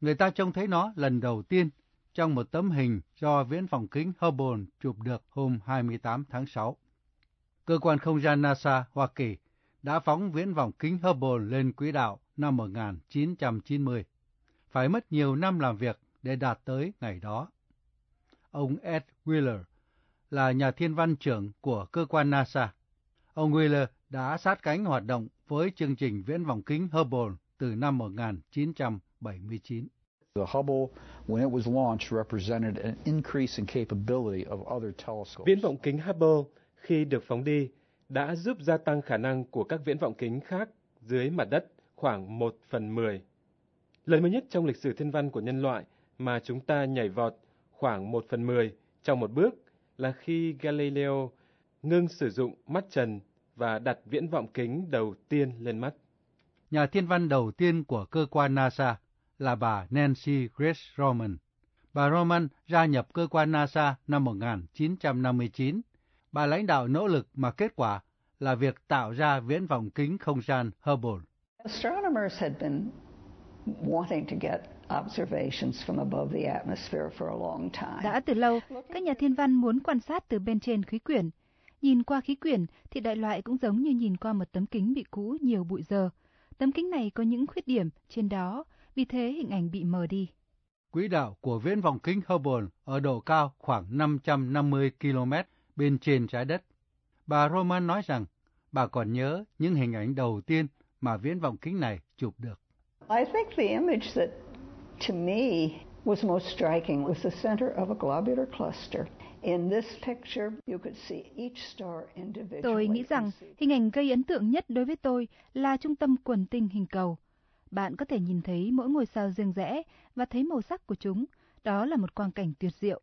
Người ta trông thấy nó lần đầu tiên trong một tấm hình do viễn phòng kính Hubble chụp được hôm 28 tháng 6. Cơ quan không gian NASA Hoa Kỳ đã phóng viễn vọng kính Hubble lên quỹ đạo năm 1990. Phải mất nhiều năm làm việc để đạt tới ngày đó. Ông Ed Wheeler là nhà thiên văn trưởng của cơ quan NASA. Ông Wheeler đã sát cánh hoạt động với chương trình viễn vọng kính Hubble từ năm 1979. The Hubble, when it was launched, represented an increase in capability of other telescopes. Viễn vọng kính Hubble khi được phóng đi đã giúp gia tăng khả năng của các viễn vọng kính khác dưới mặt đất khoảng một phần mười. Lần mới nhất trong lịch sử thiên văn của nhân loại mà chúng ta nhảy vọt khoảng một phần mười trong một bước là khi Galileo ngưng sử dụng mắt trần và đặt viễn vọng kính đầu tiên lên mắt. Nhà thiên văn đầu tiên của cơ quan NASA là bà Nancy Grace Roman. Bà Roman gia nhập cơ quan NASA năm 1959. Bà lãnh đạo nỗ lực mà kết quả là việc tạo ra viễn vọng kính không gian Hubble. Astronomers had been wanting to get observations from above the atmosphere for a long time. Đã từ lâu, các nhà thiên văn muốn quan sát từ bên trên khí quyển. Nhìn qua khí quyển thì đại loại cũng giống như nhìn qua một tấm kính bị cũ nhiều bụi giờ. Tấm kính này có những khuyết điểm trên đó, vì thế hình ảnh bị mờ đi. Quỹ đạo của viễn vọng kính Hubble ở độ cao khoảng 550 km bên trên trái đất. Bà Roman nói rằng bà còn nhớ những hình ảnh đầu tiên mà viễn vọng kính này chụp được. I think the image that to me was most striking was the center of a globular cluster. In this picture, you could see each star individually. Tôi nghĩ rằng hình ảnh gây ấn tượng nhất đối với tôi là trung tâm quần tinh hình cầu. Bạn có thể nhìn thấy mỗi ngôi sao riêng rẽ và thấy màu sắc của chúng. Đó là một quang cảnh tuyệt diệu.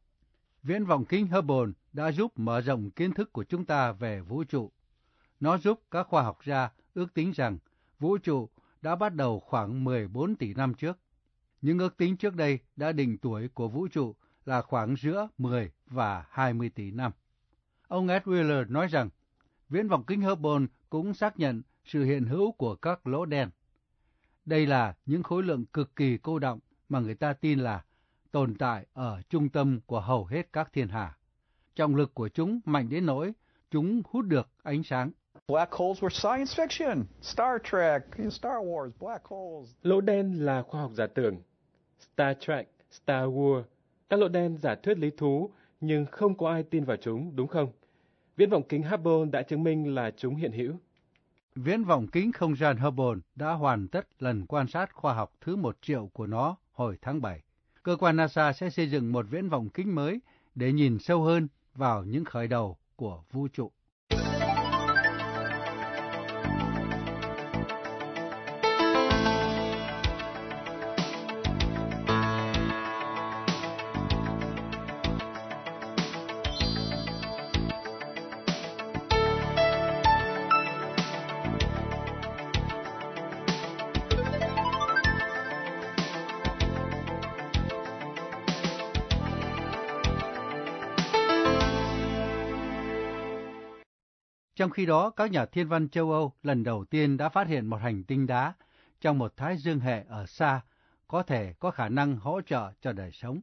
Viễn vọng kính Hubble đã giúp mở rộng kiến thức của chúng ta về vũ trụ. Nó giúp các khoa học gia ước tính rằng vũ trụ đã bắt đầu khoảng 14 tỷ năm trước. Những ước tính trước đây đã định tuổi của vũ trụ là khoảng giữa 10 và 20 tỷ năm. Ông Ed Wheeler nói rằng, viễn vọng kính Hubble cũng xác nhận sự hiện hữu của các lỗ đen. Đây là những khối lượng cực kỳ cô động mà người ta tin là tồn tại ở trung tâm của hầu hết các thiên hà. Trọng lực của chúng mạnh đến nỗi chúng hút được ánh sáng. Black holes were science fiction. Star Trek, Star Wars, black holes. Lỗ đen là khoa học giả tưởng. Star Trek, Star Wars, các lỗ đen giả thuyết lý thú, nhưng không có ai tin vào chúng, đúng không? Viễn vọng kính Hubble đã chứng minh là chúng hiện hữu. Viễn vọng kính không gian Hubble đã hoàn tất lần quan sát khoa học thứ một triệu của nó hồi tháng 7. Cơ quan NASA sẽ xây dựng một viễn vọng kính mới để nhìn sâu hơn vào những khởi đầu của vũ trụ. Trong khi đó, các nhà thiên văn châu Âu lần đầu tiên đã phát hiện một hành tinh đá trong một thái dương hệ ở xa có thể có khả năng hỗ trợ cho đời sống.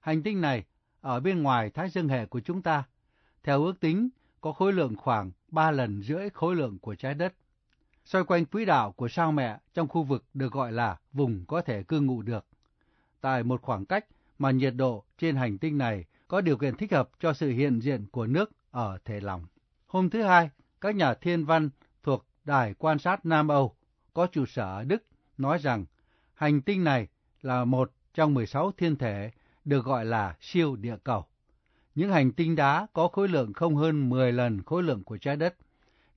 Hành tinh này ở bên ngoài thái dương hệ của chúng ta, theo ước tính có khối lượng khoảng 3 lần rưỡi khối lượng của trái đất. Xoay quanh quỹ đạo của sao mẹ trong khu vực được gọi là vùng có thể cư ngụ được. Tại một khoảng cách mà nhiệt độ trên hành tinh này có điều kiện thích hợp cho sự hiện diện của nước ở thể lỏng. Hôm thứ Hai, các nhà thiên văn thuộc Đài quan sát Nam Âu có trụ sở ở Đức nói rằng hành tinh này là một trong 16 thiên thể được gọi là siêu địa cầu. Những hành tinh đá có khối lượng không hơn 10 lần khối lượng của trái đất,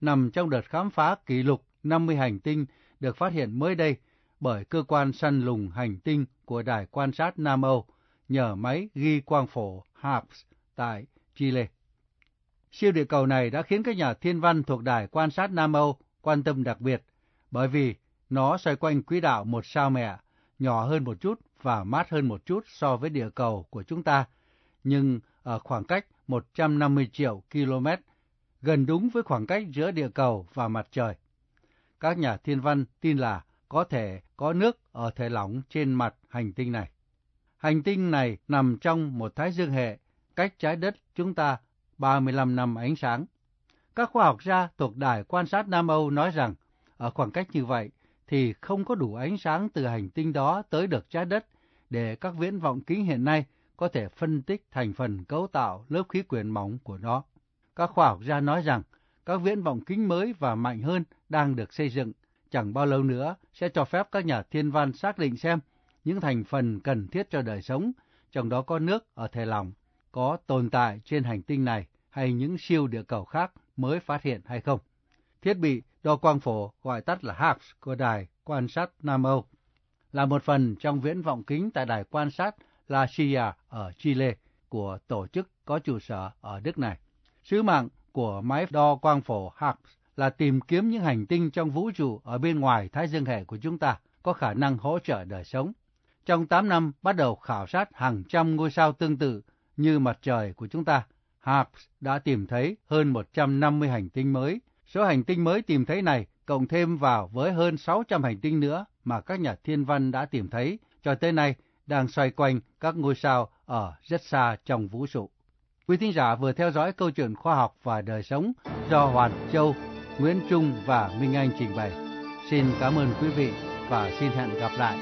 nằm trong đợt khám phá kỷ lục 50 hành tinh được phát hiện mới đây bởi cơ quan săn lùng hành tinh của Đài quan sát Nam Âu nhờ máy ghi quang phổ HARPS tại Chile. Siêu địa cầu này đã khiến các nhà thiên văn thuộc đài quan sát Nam Âu quan tâm đặc biệt, bởi vì nó xoay quanh quỹ đạo một sao mẹ, nhỏ hơn một chút và mát hơn một chút so với địa cầu của chúng ta, nhưng ở khoảng cách 150 triệu km, gần đúng với khoảng cách giữa địa cầu và mặt trời. Các nhà thiên văn tin là có thể có nước ở thể lỏng trên mặt hành tinh này. Hành tinh này nằm trong một thái dương hệ, cách trái đất chúng ta 35 năm ánh sáng. Các khoa học gia thuộc Đài quan sát Nam Âu nói rằng, ở khoảng cách như vậy thì không có đủ ánh sáng từ hành tinh đó tới được trái đất để các viễn vọng kính hiện nay có thể phân tích thành phần cấu tạo lớp khí quyển mỏng của nó. Các khoa học gia nói rằng các viễn vọng kính mới và mạnh hơn đang được xây dựng, chẳng bao lâu nữa sẽ cho phép các nhà thiên văn xác định xem những thành phần cần thiết cho đời sống, trong đó có nước ở thể lỏng, có tồn tại trên hành tinh này hay những siêu địa cầu khác mới phát hiện hay không. Thiết bị đo quang phổ gọi tắt là HARPS của đài quan sát Nam Âu là một phần trong viễn vọng kính tại đài quan sát La Silla ở Chile của tổ chức có trụ sở ở Đức này. Sứ mạng của máy đo quang phổ HARPS là tìm kiếm những hành tinh trong vũ trụ ở bên ngoài Thái Dương hệ của chúng ta có khả năng hỗ trợ đời sống. Trong 8 năm bắt đầu khảo sát hàng trăm ngôi sao tương tự như mặt trời của chúng ta, HARPS đã tìm thấy hơn 150 hành tinh mới. Số hành tinh mới tìm thấy này cộng thêm vào với hơn 600 hành tinh nữa mà các nhà thiên văn đã tìm thấy cho tới nay đang xoay quanh các ngôi sao ở rất xa trong vũ trụ. Quý thính giả vừa theo dõi câu chuyện khoa học và đời sống do Hoàn Châu, Nguyễn Trung và Minh Anh trình bày. Xin cảm ơn quý vị và xin hẹn gặp lại.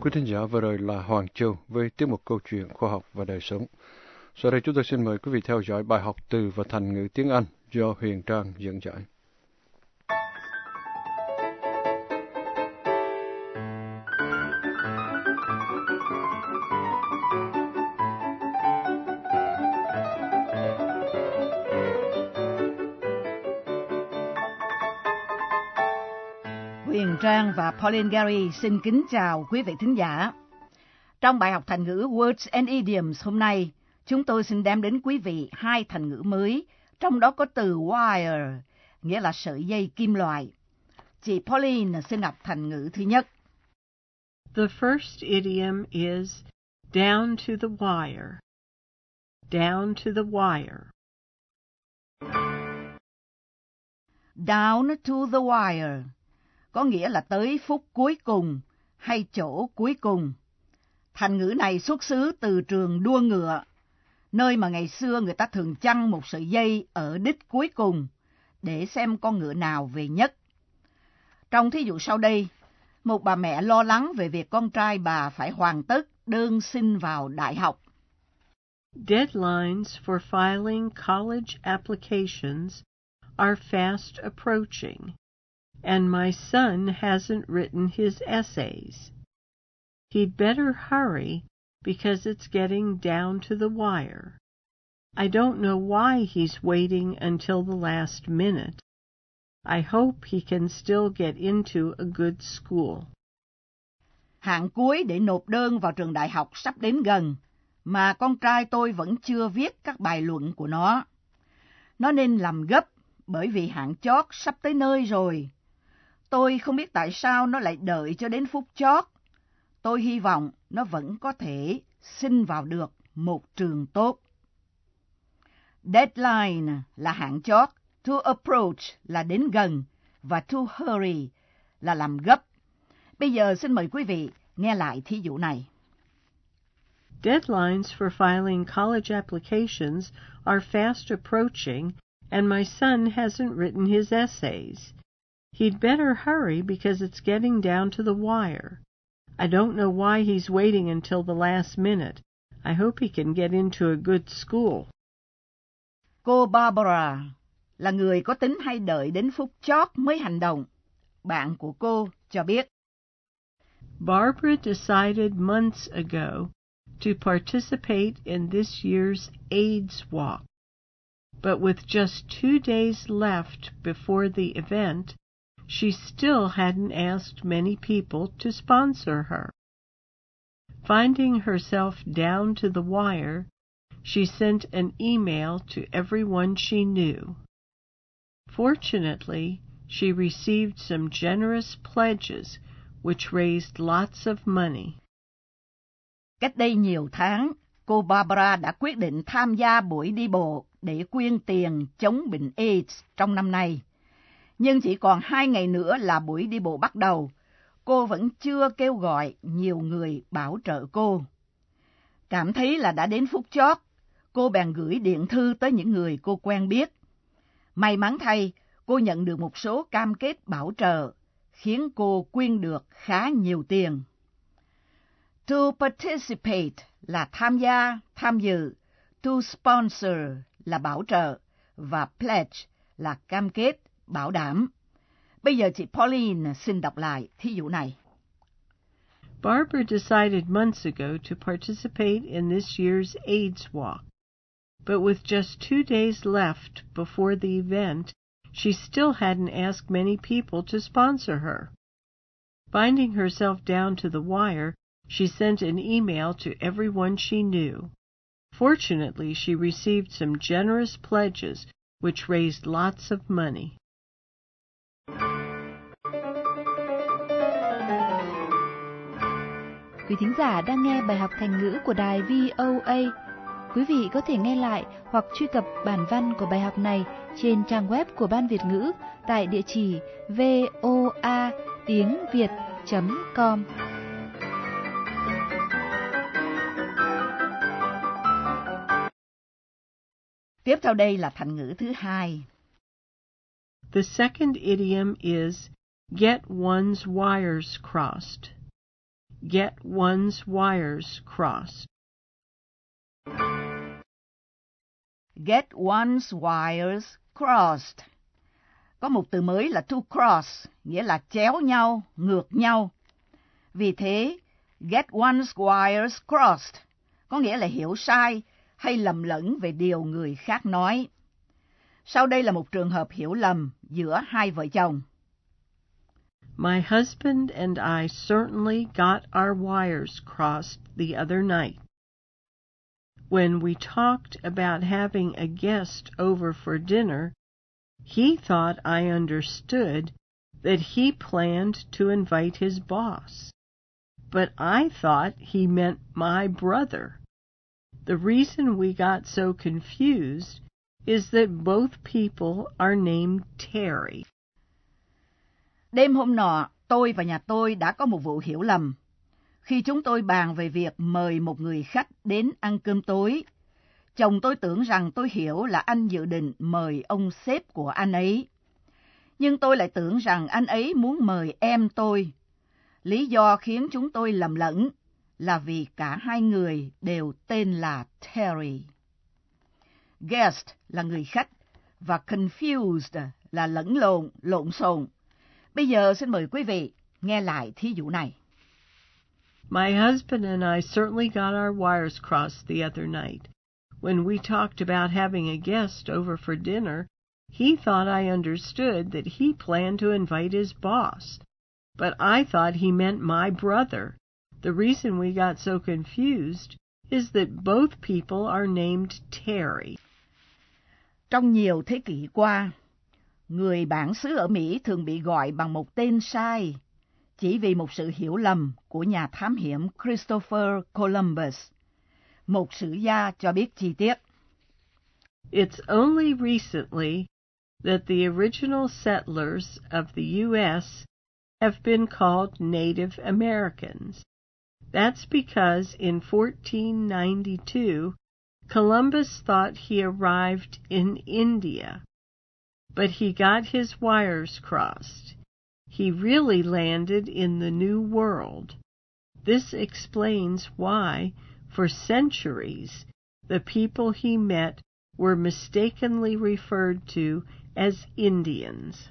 Quý thính giả, vừa rồi là Hoàng Châu với tiết một câu chuyện khoa học và đời sống. Sau đây chúng tôi xin mời quý vị theo dõi bài học từ và thành ngữ tiếng Anh do Huyền Trang dẫn giải. Pauline Gary xin kính chào quý vị thính giả. Trong bài học thành ngữ Words and Idioms hôm nay, chúng tôi xin đem đến quý vị hai thành ngữ mới, trong đó có từ wire, nghĩa là sợi dây kim loại. Chị Pauline xin đọc thành ngữ thứ nhất. The first idiom is down to the wire. Down to the wire. Down to the wire có nghĩa là tới phút cuối cùng hay chỗ cuối cùng. Thành ngữ này xuất xứ từ trường đua ngựa, nơi mà ngày xưa người ta thường chăn một sợi dây ở đích cuối cùng để xem con ngựa nào về nhất. Trong thí dụ sau đây, một bà mẹ lo lắng về việc con trai bà phải hoàn tất đơn xin vào đại học. Deadlines for filing college applications are fast approaching and my son hasn't written his essays. He'd better hurry because it's getting down to the wire. I don't know why he's waiting until the last minute. I hope he can still get into a good school. Hạn cuối để nộp đơn vào trường đại học sắp đến gần, mà con trai tôi vẫn chưa viết các bài luận của nó. Nó nên làm gấp, bởi vì hạn chót sắp tới nơi rồi. Tôi không biết tại sao nó lại đợi cho đến phút chót. Tôi hy vọng nó vẫn có thể xin vào được một trường tốt. Deadline là hạn chót, to approach là đến gần và to hurry là làm gấp. Bây giờ xin mời quý vị nghe lại thí dụ này. Deadlines for filing college applications are fast approaching and my son hasn't written his essays. He'd better hurry because it's getting down to the wire. I don't know why he's waiting until the last minute. I hope he can get into a good school. Cô Barbara là người có tính hay đợi đến phút chót mới hành động. Bạn của cô cho biết. Barbara decided months ago to participate in this year's AIDS walk. But with just two days left before the event, she still hadn't asked many people to sponsor her. Finding herself down to the wire, she sent an email to everyone she knew. Fortunately, she received some generous pledges which raised lots of money. Cách đây nhiều tháng, cô Barbara đã quyết định tham gia buổi đi bộ để quyên tiền chống bệnh AIDS trong năm nay. Nhưng chỉ còn hai ngày nữa là buổi đi bộ bắt đầu. Cô vẫn chưa kêu gọi nhiều người bảo trợ cô. Cảm thấy là đã đến phút chót, cô bèn gửi điện thư tới những người cô quen biết. May mắn thay, cô nhận được một số cam kết bảo trợ, khiến cô quyên được khá nhiều tiền. To participate là tham gia, tham dự, to sponsor là bảo trợ, và pledge là cam kết, bảo đảm. Bây giờ chị Pauline xin đọc lại thí dụ này. Barbara decided months ago to participate in this year's AIDS walk. But with just two days left before the event, she still hadn't asked many people to sponsor her. Finding herself down to the wire, she sent an email to everyone she knew. Fortunately, she received some generous pledges, which raised lots of money. Quý thính giả đang nghe bài học thành ngữ của đài VOA. Quý vị có thể nghe lại hoặc truy cập bản văn của bài học này trên trang web của Ban Việt ngữ tại địa chỉ voa tiếng việt.com. Tiếp theo đây là thành ngữ thứ hai. The second idiom is get one's wires crossed. Get one's wires crossed. Get one's wires crossed. Có một từ mới là to cross, nghĩa là chéo nhau, ngược nhau. Vì thế, get one's wires crossed có nghĩa là hiểu sai hay lầm lẫn về điều người khác nói. Sau đây là một trường hợp hiểu lầm giữa hai vợ chồng. My husband and I certainly got our wires crossed the other night. When we talked about having a guest over for dinner, he thought I understood that he planned to invite his boss. But I thought he meant my brother. The reason we got so confused is that both people are named Terry. Đêm hôm nọ, tôi và nhà tôi đã có một vụ hiểu lầm. Khi chúng tôi bàn về việc mời một người khách đến ăn cơm tối, chồng tôi tưởng rằng tôi hiểu là anh dự định mời ông sếp của anh ấy. Nhưng tôi lại tưởng rằng anh ấy muốn mời em tôi. Lý do khiến chúng tôi lầm lẫn là vì cả hai người đều tên là Terry. Guest là người khách và confused là lẫn lộn, lộn xộn. Bây giờ xin mời quý vị nghe lại thí dụ này. My husband and I certainly got our wires crossed the other night. When we talked about having a guest over for dinner, he thought I understood that he planned to invite his boss. But I thought he meant my brother. The reason we got so confused is that both people are named Terry. Trong nhiều thế kỷ qua, người bản xứ ở Mỹ thường bị gọi bằng một tên sai chỉ vì một sự hiểu lầm của nhà thám hiểm Christopher Columbus. Một sử gia cho biết chi tiết. It's only recently that the original settlers of the U.S. have been called Native Americans. That's because in 1492, Columbus thought he arrived in India, but he got his wires crossed. He really landed in the New World. This explains why, for centuries, the people he met were mistakenly referred to as Indians.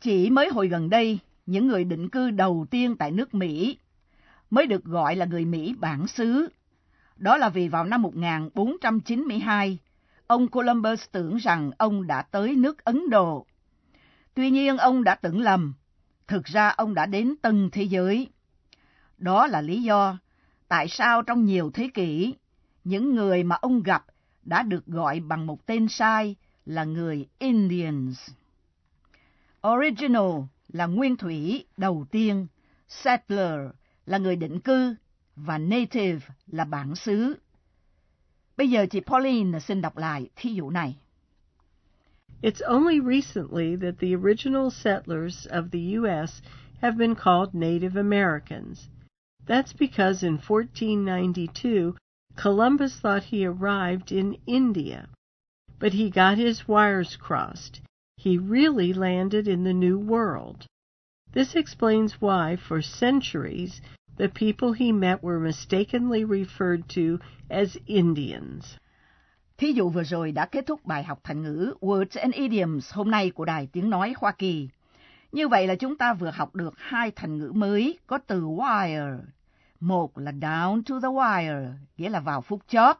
Chỉ mới hồi gần đây, những người định cư đầu tiên tại nước Mỹ mới được gọi là người Mỹ bản xứ. Đó là vì vào năm 1492, ông Columbus tưởng rằng ông đã tới nước Ấn Độ. Tuy nhiên ông đã tưởng lầm, thực ra ông đã đến tân thế giới. Đó là lý do tại sao trong nhiều thế kỷ, những người mà ông gặp đã được gọi bằng một tên sai là người Indians. Original là nguyên thủy đầu tiên, settler là người định cư và native là bản xứ. Bây giờ chị Pauline xin đọc lại thí dụ này. It's only recently that the original settlers of the U.S. have been called Native Americans. That's because in 1492, Columbus thought he arrived in India, but he got his wires crossed. he really landed in the New World. This explains why, for centuries, the people he met were mistakenly referred to as Indians. Thí dụ vừa rồi đã kết thúc bài học thành ngữ Words and Idioms hôm nay của Đài Tiếng Nói Hoa Kỳ. Như vậy là chúng ta vừa học được hai thành ngữ mới có từ wire. Một là down to the wire, nghĩa là vào phút chót.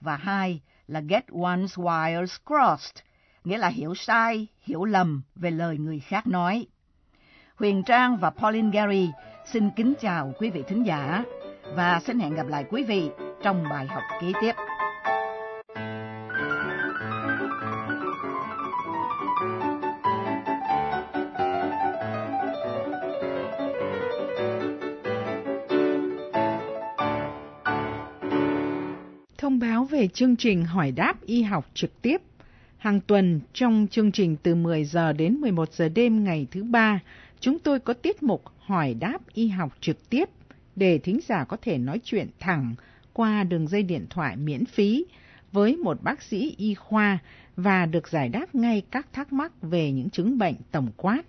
Và hai là get one's wires crossed, nghĩa là hiểu sai, hiểu lầm về lời người khác nói. Huyền Trang và Pauline Gary xin kính chào quý vị thính giả và xin hẹn gặp lại quý vị trong bài học kế tiếp. Thông báo về chương trình hỏi đáp y học trực tiếp hàng tuần trong chương trình từ 10 giờ đến 11 giờ đêm ngày thứ ba, chúng tôi có tiết mục hỏi đáp y học trực tiếp để thính giả có thể nói chuyện thẳng qua đường dây điện thoại miễn phí với một bác sĩ y khoa và được giải đáp ngay các thắc mắc về những chứng bệnh tổng quát.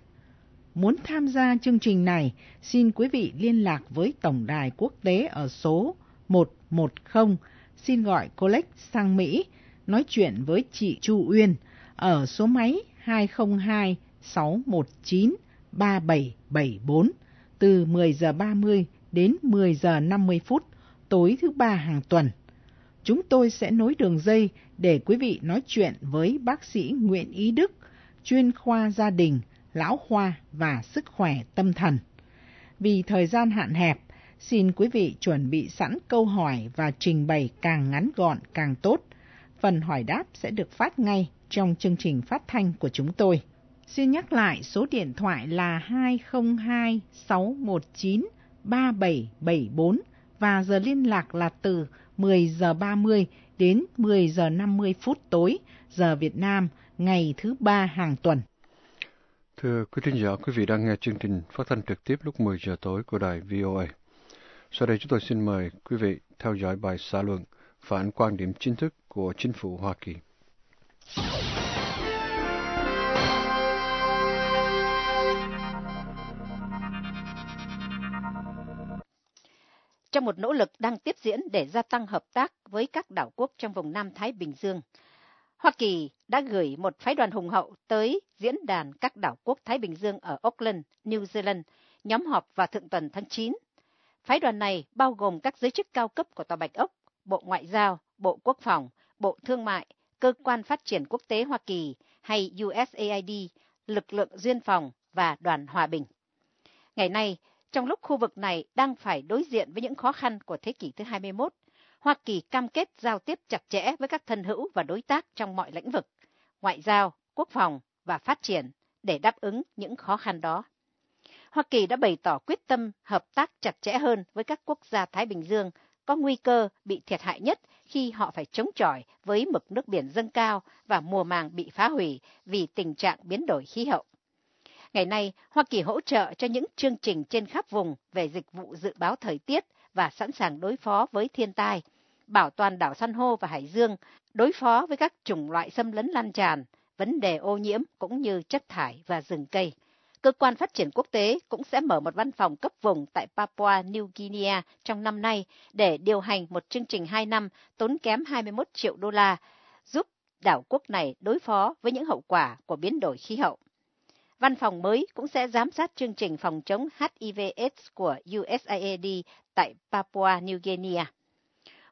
Muốn tham gia chương trình này, xin quý vị liên lạc với Tổng đài quốc tế ở số 110, xin gọi Colex sang Mỹ, nói chuyện với chị Chu Uyên ở số máy 202 619 3774 từ 10 giờ 30 đến 10 giờ 50 phút tối thứ ba hàng tuần. Chúng tôi sẽ nối đường dây để quý vị nói chuyện với bác sĩ Nguyễn Ý Đức, chuyên khoa gia đình, lão khoa và sức khỏe tâm thần. Vì thời gian hạn hẹp, xin quý vị chuẩn bị sẵn câu hỏi và trình bày càng ngắn gọn càng tốt. Phần hỏi đáp sẽ được phát ngay trong chương trình phát thanh của chúng tôi. Xin nhắc lại số điện thoại là 202 619 3774 và giờ liên lạc là từ 10 giờ 30 đến 10 giờ 50 phút tối giờ Việt Nam ngày thứ ba hàng tuần. Thưa quý thính giả, quý vị đang nghe chương trình phát thanh trực tiếp lúc 10 giờ tối của đài VOA. Sau đây chúng tôi xin mời quý vị theo dõi bài xã luận phản quan điểm chính thức của chính phủ Hoa Kỳ. Trong một nỗ lực đang tiếp diễn để gia tăng hợp tác với các đảo quốc trong vùng Nam Thái Bình Dương, Hoa Kỳ đã gửi một phái đoàn hùng hậu tới diễn đàn các đảo quốc Thái Bình Dương ở Auckland, New Zealand, nhóm họp vào thượng tuần tháng 9. Phái đoàn này bao gồm các giới chức cao cấp của Tòa Bạch Ốc, Bộ Ngoại giao, Bộ Quốc phòng, Bộ Thương mại, Cơ quan Phát triển Quốc tế Hoa Kỳ hay USAID, Lực lượng Duyên phòng và Đoàn Hòa bình. Ngày nay, trong lúc khu vực này đang phải đối diện với những khó khăn của thế kỷ thứ 21, Hoa Kỳ cam kết giao tiếp chặt chẽ với các thân hữu và đối tác trong mọi lĩnh vực, ngoại giao, quốc phòng và phát triển để đáp ứng những khó khăn đó. Hoa Kỳ đã bày tỏ quyết tâm hợp tác chặt chẽ hơn với các quốc gia Thái Bình Dương có nguy cơ bị thiệt hại nhất khi họ phải chống chọi với mực nước biển dâng cao và mùa màng bị phá hủy vì tình trạng biến đổi khí hậu. Ngày nay, Hoa Kỳ hỗ trợ cho những chương trình trên khắp vùng về dịch vụ dự báo thời tiết và sẵn sàng đối phó với thiên tai, bảo toàn đảo san hô và hải dương, đối phó với các chủng loại xâm lấn lan tràn, vấn đề ô nhiễm cũng như chất thải và rừng cây. Cơ quan phát triển quốc tế cũng sẽ mở một văn phòng cấp vùng tại Papua New Guinea trong năm nay để điều hành một chương trình 2 năm tốn kém 21 triệu đô la, giúp đảo quốc này đối phó với những hậu quả của biến đổi khí hậu. Văn phòng mới cũng sẽ giám sát chương trình phòng chống HIV/AIDS của USAID tại Papua New Guinea.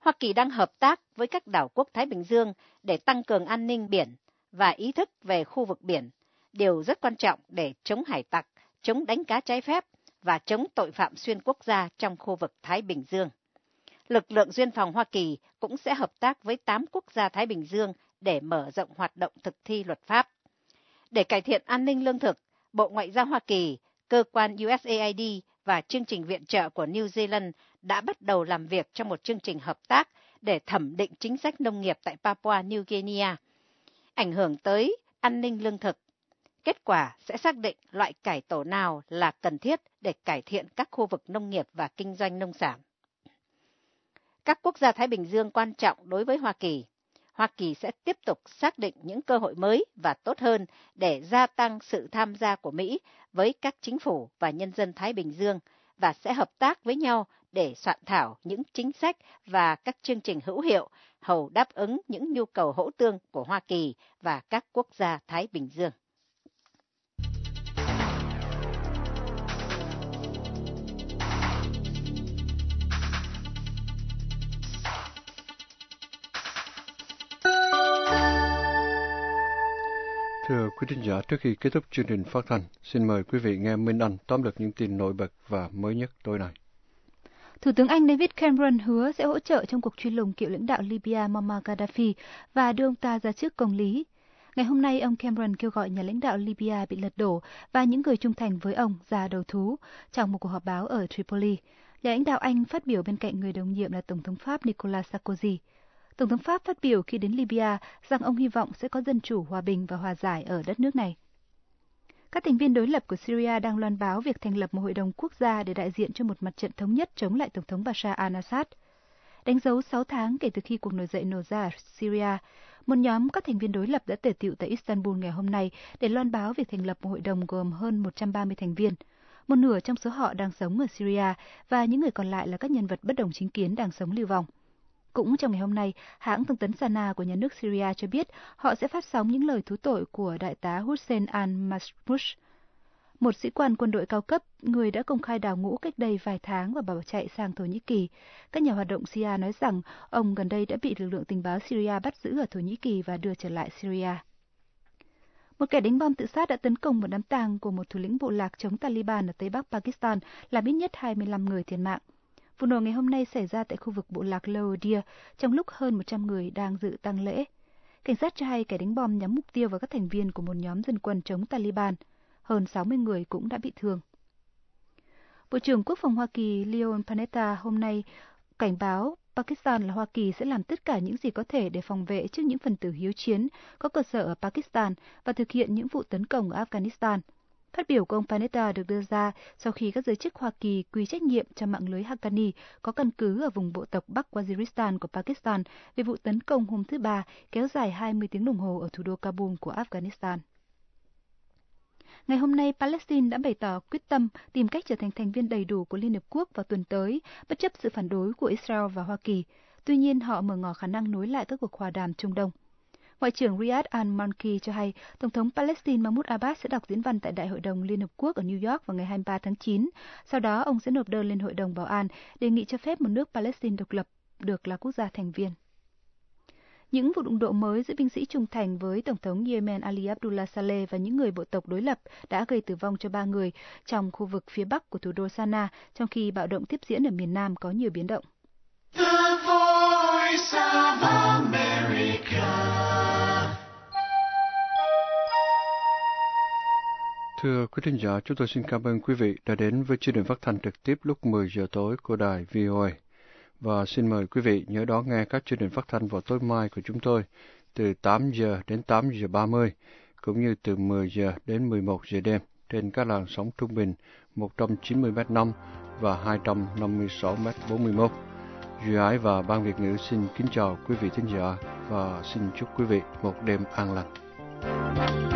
Hoa Kỳ đang hợp tác với các đảo quốc Thái Bình Dương để tăng cường an ninh biển và ý thức về khu vực biển, điều rất quan trọng để chống hải tặc, chống đánh cá trái phép và chống tội phạm xuyên quốc gia trong khu vực Thái Bình Dương. Lực lượng duyên phòng Hoa Kỳ cũng sẽ hợp tác với 8 quốc gia Thái Bình Dương để mở rộng hoạt động thực thi luật pháp. Để cải thiện an ninh lương thực, Bộ Ngoại giao Hoa Kỳ, cơ quan USAID và chương trình viện trợ của New Zealand đã bắt đầu làm việc trong một chương trình hợp tác để thẩm định chính sách nông nghiệp tại Papua New Guinea, ảnh hưởng tới an ninh lương thực. Kết quả sẽ xác định loại cải tổ nào là cần thiết để cải thiện các khu vực nông nghiệp và kinh doanh nông sản. Các quốc gia Thái Bình Dương quan trọng đối với Hoa Kỳ. Hoa Kỳ sẽ tiếp tục xác định những cơ hội mới và tốt hơn để gia tăng sự tham gia của Mỹ với các chính phủ và nhân dân Thái Bình Dương và sẽ hợp tác với nhau để soạn thảo những chính sách và các chương trình hữu hiệu hầu đáp ứng những nhu cầu hỗ tương của Hoa Kỳ và các quốc gia Thái Bình Dương. Thưa quý thính giả, trước khi kết thúc chương trình phát thanh, xin mời quý vị nghe Minh Anh tóm lược những tin nổi bật và mới nhất tối nay. Thủ tướng Anh David Cameron hứa sẽ hỗ trợ trong cuộc truy lùng cựu lãnh đạo Libya Muammar Gaddafi và đưa ông ta ra trước công lý. Ngày hôm nay, ông Cameron kêu gọi nhà lãnh đạo Libya bị lật đổ và những người trung thành với ông ra đầu thú trong một cuộc họp báo ở Tripoli. Nhà lãnh đạo Anh phát biểu bên cạnh người đồng nhiệm là Tổng thống Pháp Nicolas Sarkozy. Tổng thống Pháp phát biểu khi đến Libya rằng ông hy vọng sẽ có dân chủ, hòa bình và hòa giải ở đất nước này. Các thành viên đối lập của Syria đang loan báo việc thành lập một hội đồng quốc gia để đại diện cho một mặt trận thống nhất chống lại Tổng thống Bashar al-Assad. Đánh dấu 6 tháng kể từ khi cuộc nổi dậy nổ ra ở Syria, một nhóm các thành viên đối lập đã tề tựu tại Istanbul ngày hôm nay để loan báo việc thành lập một hội đồng gồm hơn 130 thành viên. Một nửa trong số họ đang sống ở Syria và những người còn lại là các nhân vật bất đồng chính kiến đang sống lưu vong. Cũng trong ngày hôm nay, hãng thông tấn Sana của nhà nước Syria cho biết họ sẽ phát sóng những lời thú tội của đại tá Hussein al-Masmush, một sĩ quan quân đội cao cấp, người đã công khai đào ngũ cách đây vài tháng và bỏ chạy sang Thổ Nhĩ Kỳ. Các nhà hoạt động Syria nói rằng ông gần đây đã bị lực lượng tình báo Syria bắt giữ ở Thổ Nhĩ Kỳ và đưa trở lại Syria. Một kẻ đánh bom tự sát đã tấn công một đám tang của một thủ lĩnh bộ lạc chống Taliban ở Tây Bắc Pakistan, làm ít nhất 25 người thiệt mạng. Vụ nổ ngày hôm nay xảy ra tại khu vực bộ lạc Lower trong lúc hơn 100 người đang dự tang lễ. Cảnh sát cho hay kẻ đánh bom nhắm mục tiêu vào các thành viên của một nhóm dân quân chống Taliban. Hơn 60 người cũng đã bị thương. Bộ trưởng Quốc phòng Hoa Kỳ Leon Panetta hôm nay cảnh báo Pakistan là Hoa Kỳ sẽ làm tất cả những gì có thể để phòng vệ trước những phần tử hiếu chiến có cơ sở ở Pakistan và thực hiện những vụ tấn công ở Afghanistan – Phát biểu của ông Panetta được đưa ra sau khi các giới chức Hoa Kỳ quy trách nhiệm cho mạng lưới Haqqani có căn cứ ở vùng bộ tộc Bắc Waziristan của Pakistan về vụ tấn công hôm thứ Ba kéo dài 20 tiếng đồng hồ ở thủ đô Kabul của Afghanistan. Ngày hôm nay, Palestine đã bày tỏ quyết tâm tìm cách trở thành thành viên đầy đủ của Liên Hợp Quốc vào tuần tới, bất chấp sự phản đối của Israel và Hoa Kỳ. Tuy nhiên, họ mở ngỏ khả năng nối lại các cuộc hòa đàm Trung Đông. Ngoại trưởng Riyad al-Malki cho hay Tổng thống Palestine Mahmoud Abbas sẽ đọc diễn văn tại Đại hội đồng Liên Hợp Quốc ở New York vào ngày 23 tháng 9. Sau đó, ông sẽ nộp đơn lên Hội đồng Bảo an đề nghị cho phép một nước Palestine độc lập được là quốc gia thành viên. Những vụ đụng độ mới giữa binh sĩ trung thành với Tổng thống Yemen Ali Abdullah Saleh và những người bộ tộc đối lập đã gây tử vong cho ba người trong khu vực phía bắc của thủ đô Sana, trong khi bạo động tiếp diễn ở miền Nam có nhiều biến động. The Voice of America. Thưa quý thính giả, chúng tôi xin cảm ơn quý vị đã đến với chương trình phát thanh trực tiếp lúc 10 giờ tối của đài VOA. Và xin mời quý vị nhớ đón nghe các chương trình phát thanh vào tối mai của chúng tôi từ 8 giờ đến 8 giờ 30, cũng như từ 10 giờ đến 11 giờ đêm trên các làn sóng trung bình 190 m 5 và 256 m 41. Duy Ái và Ban Việt ngữ xin kính chào quý vị thính giả và xin chúc quý vị một đêm an lành.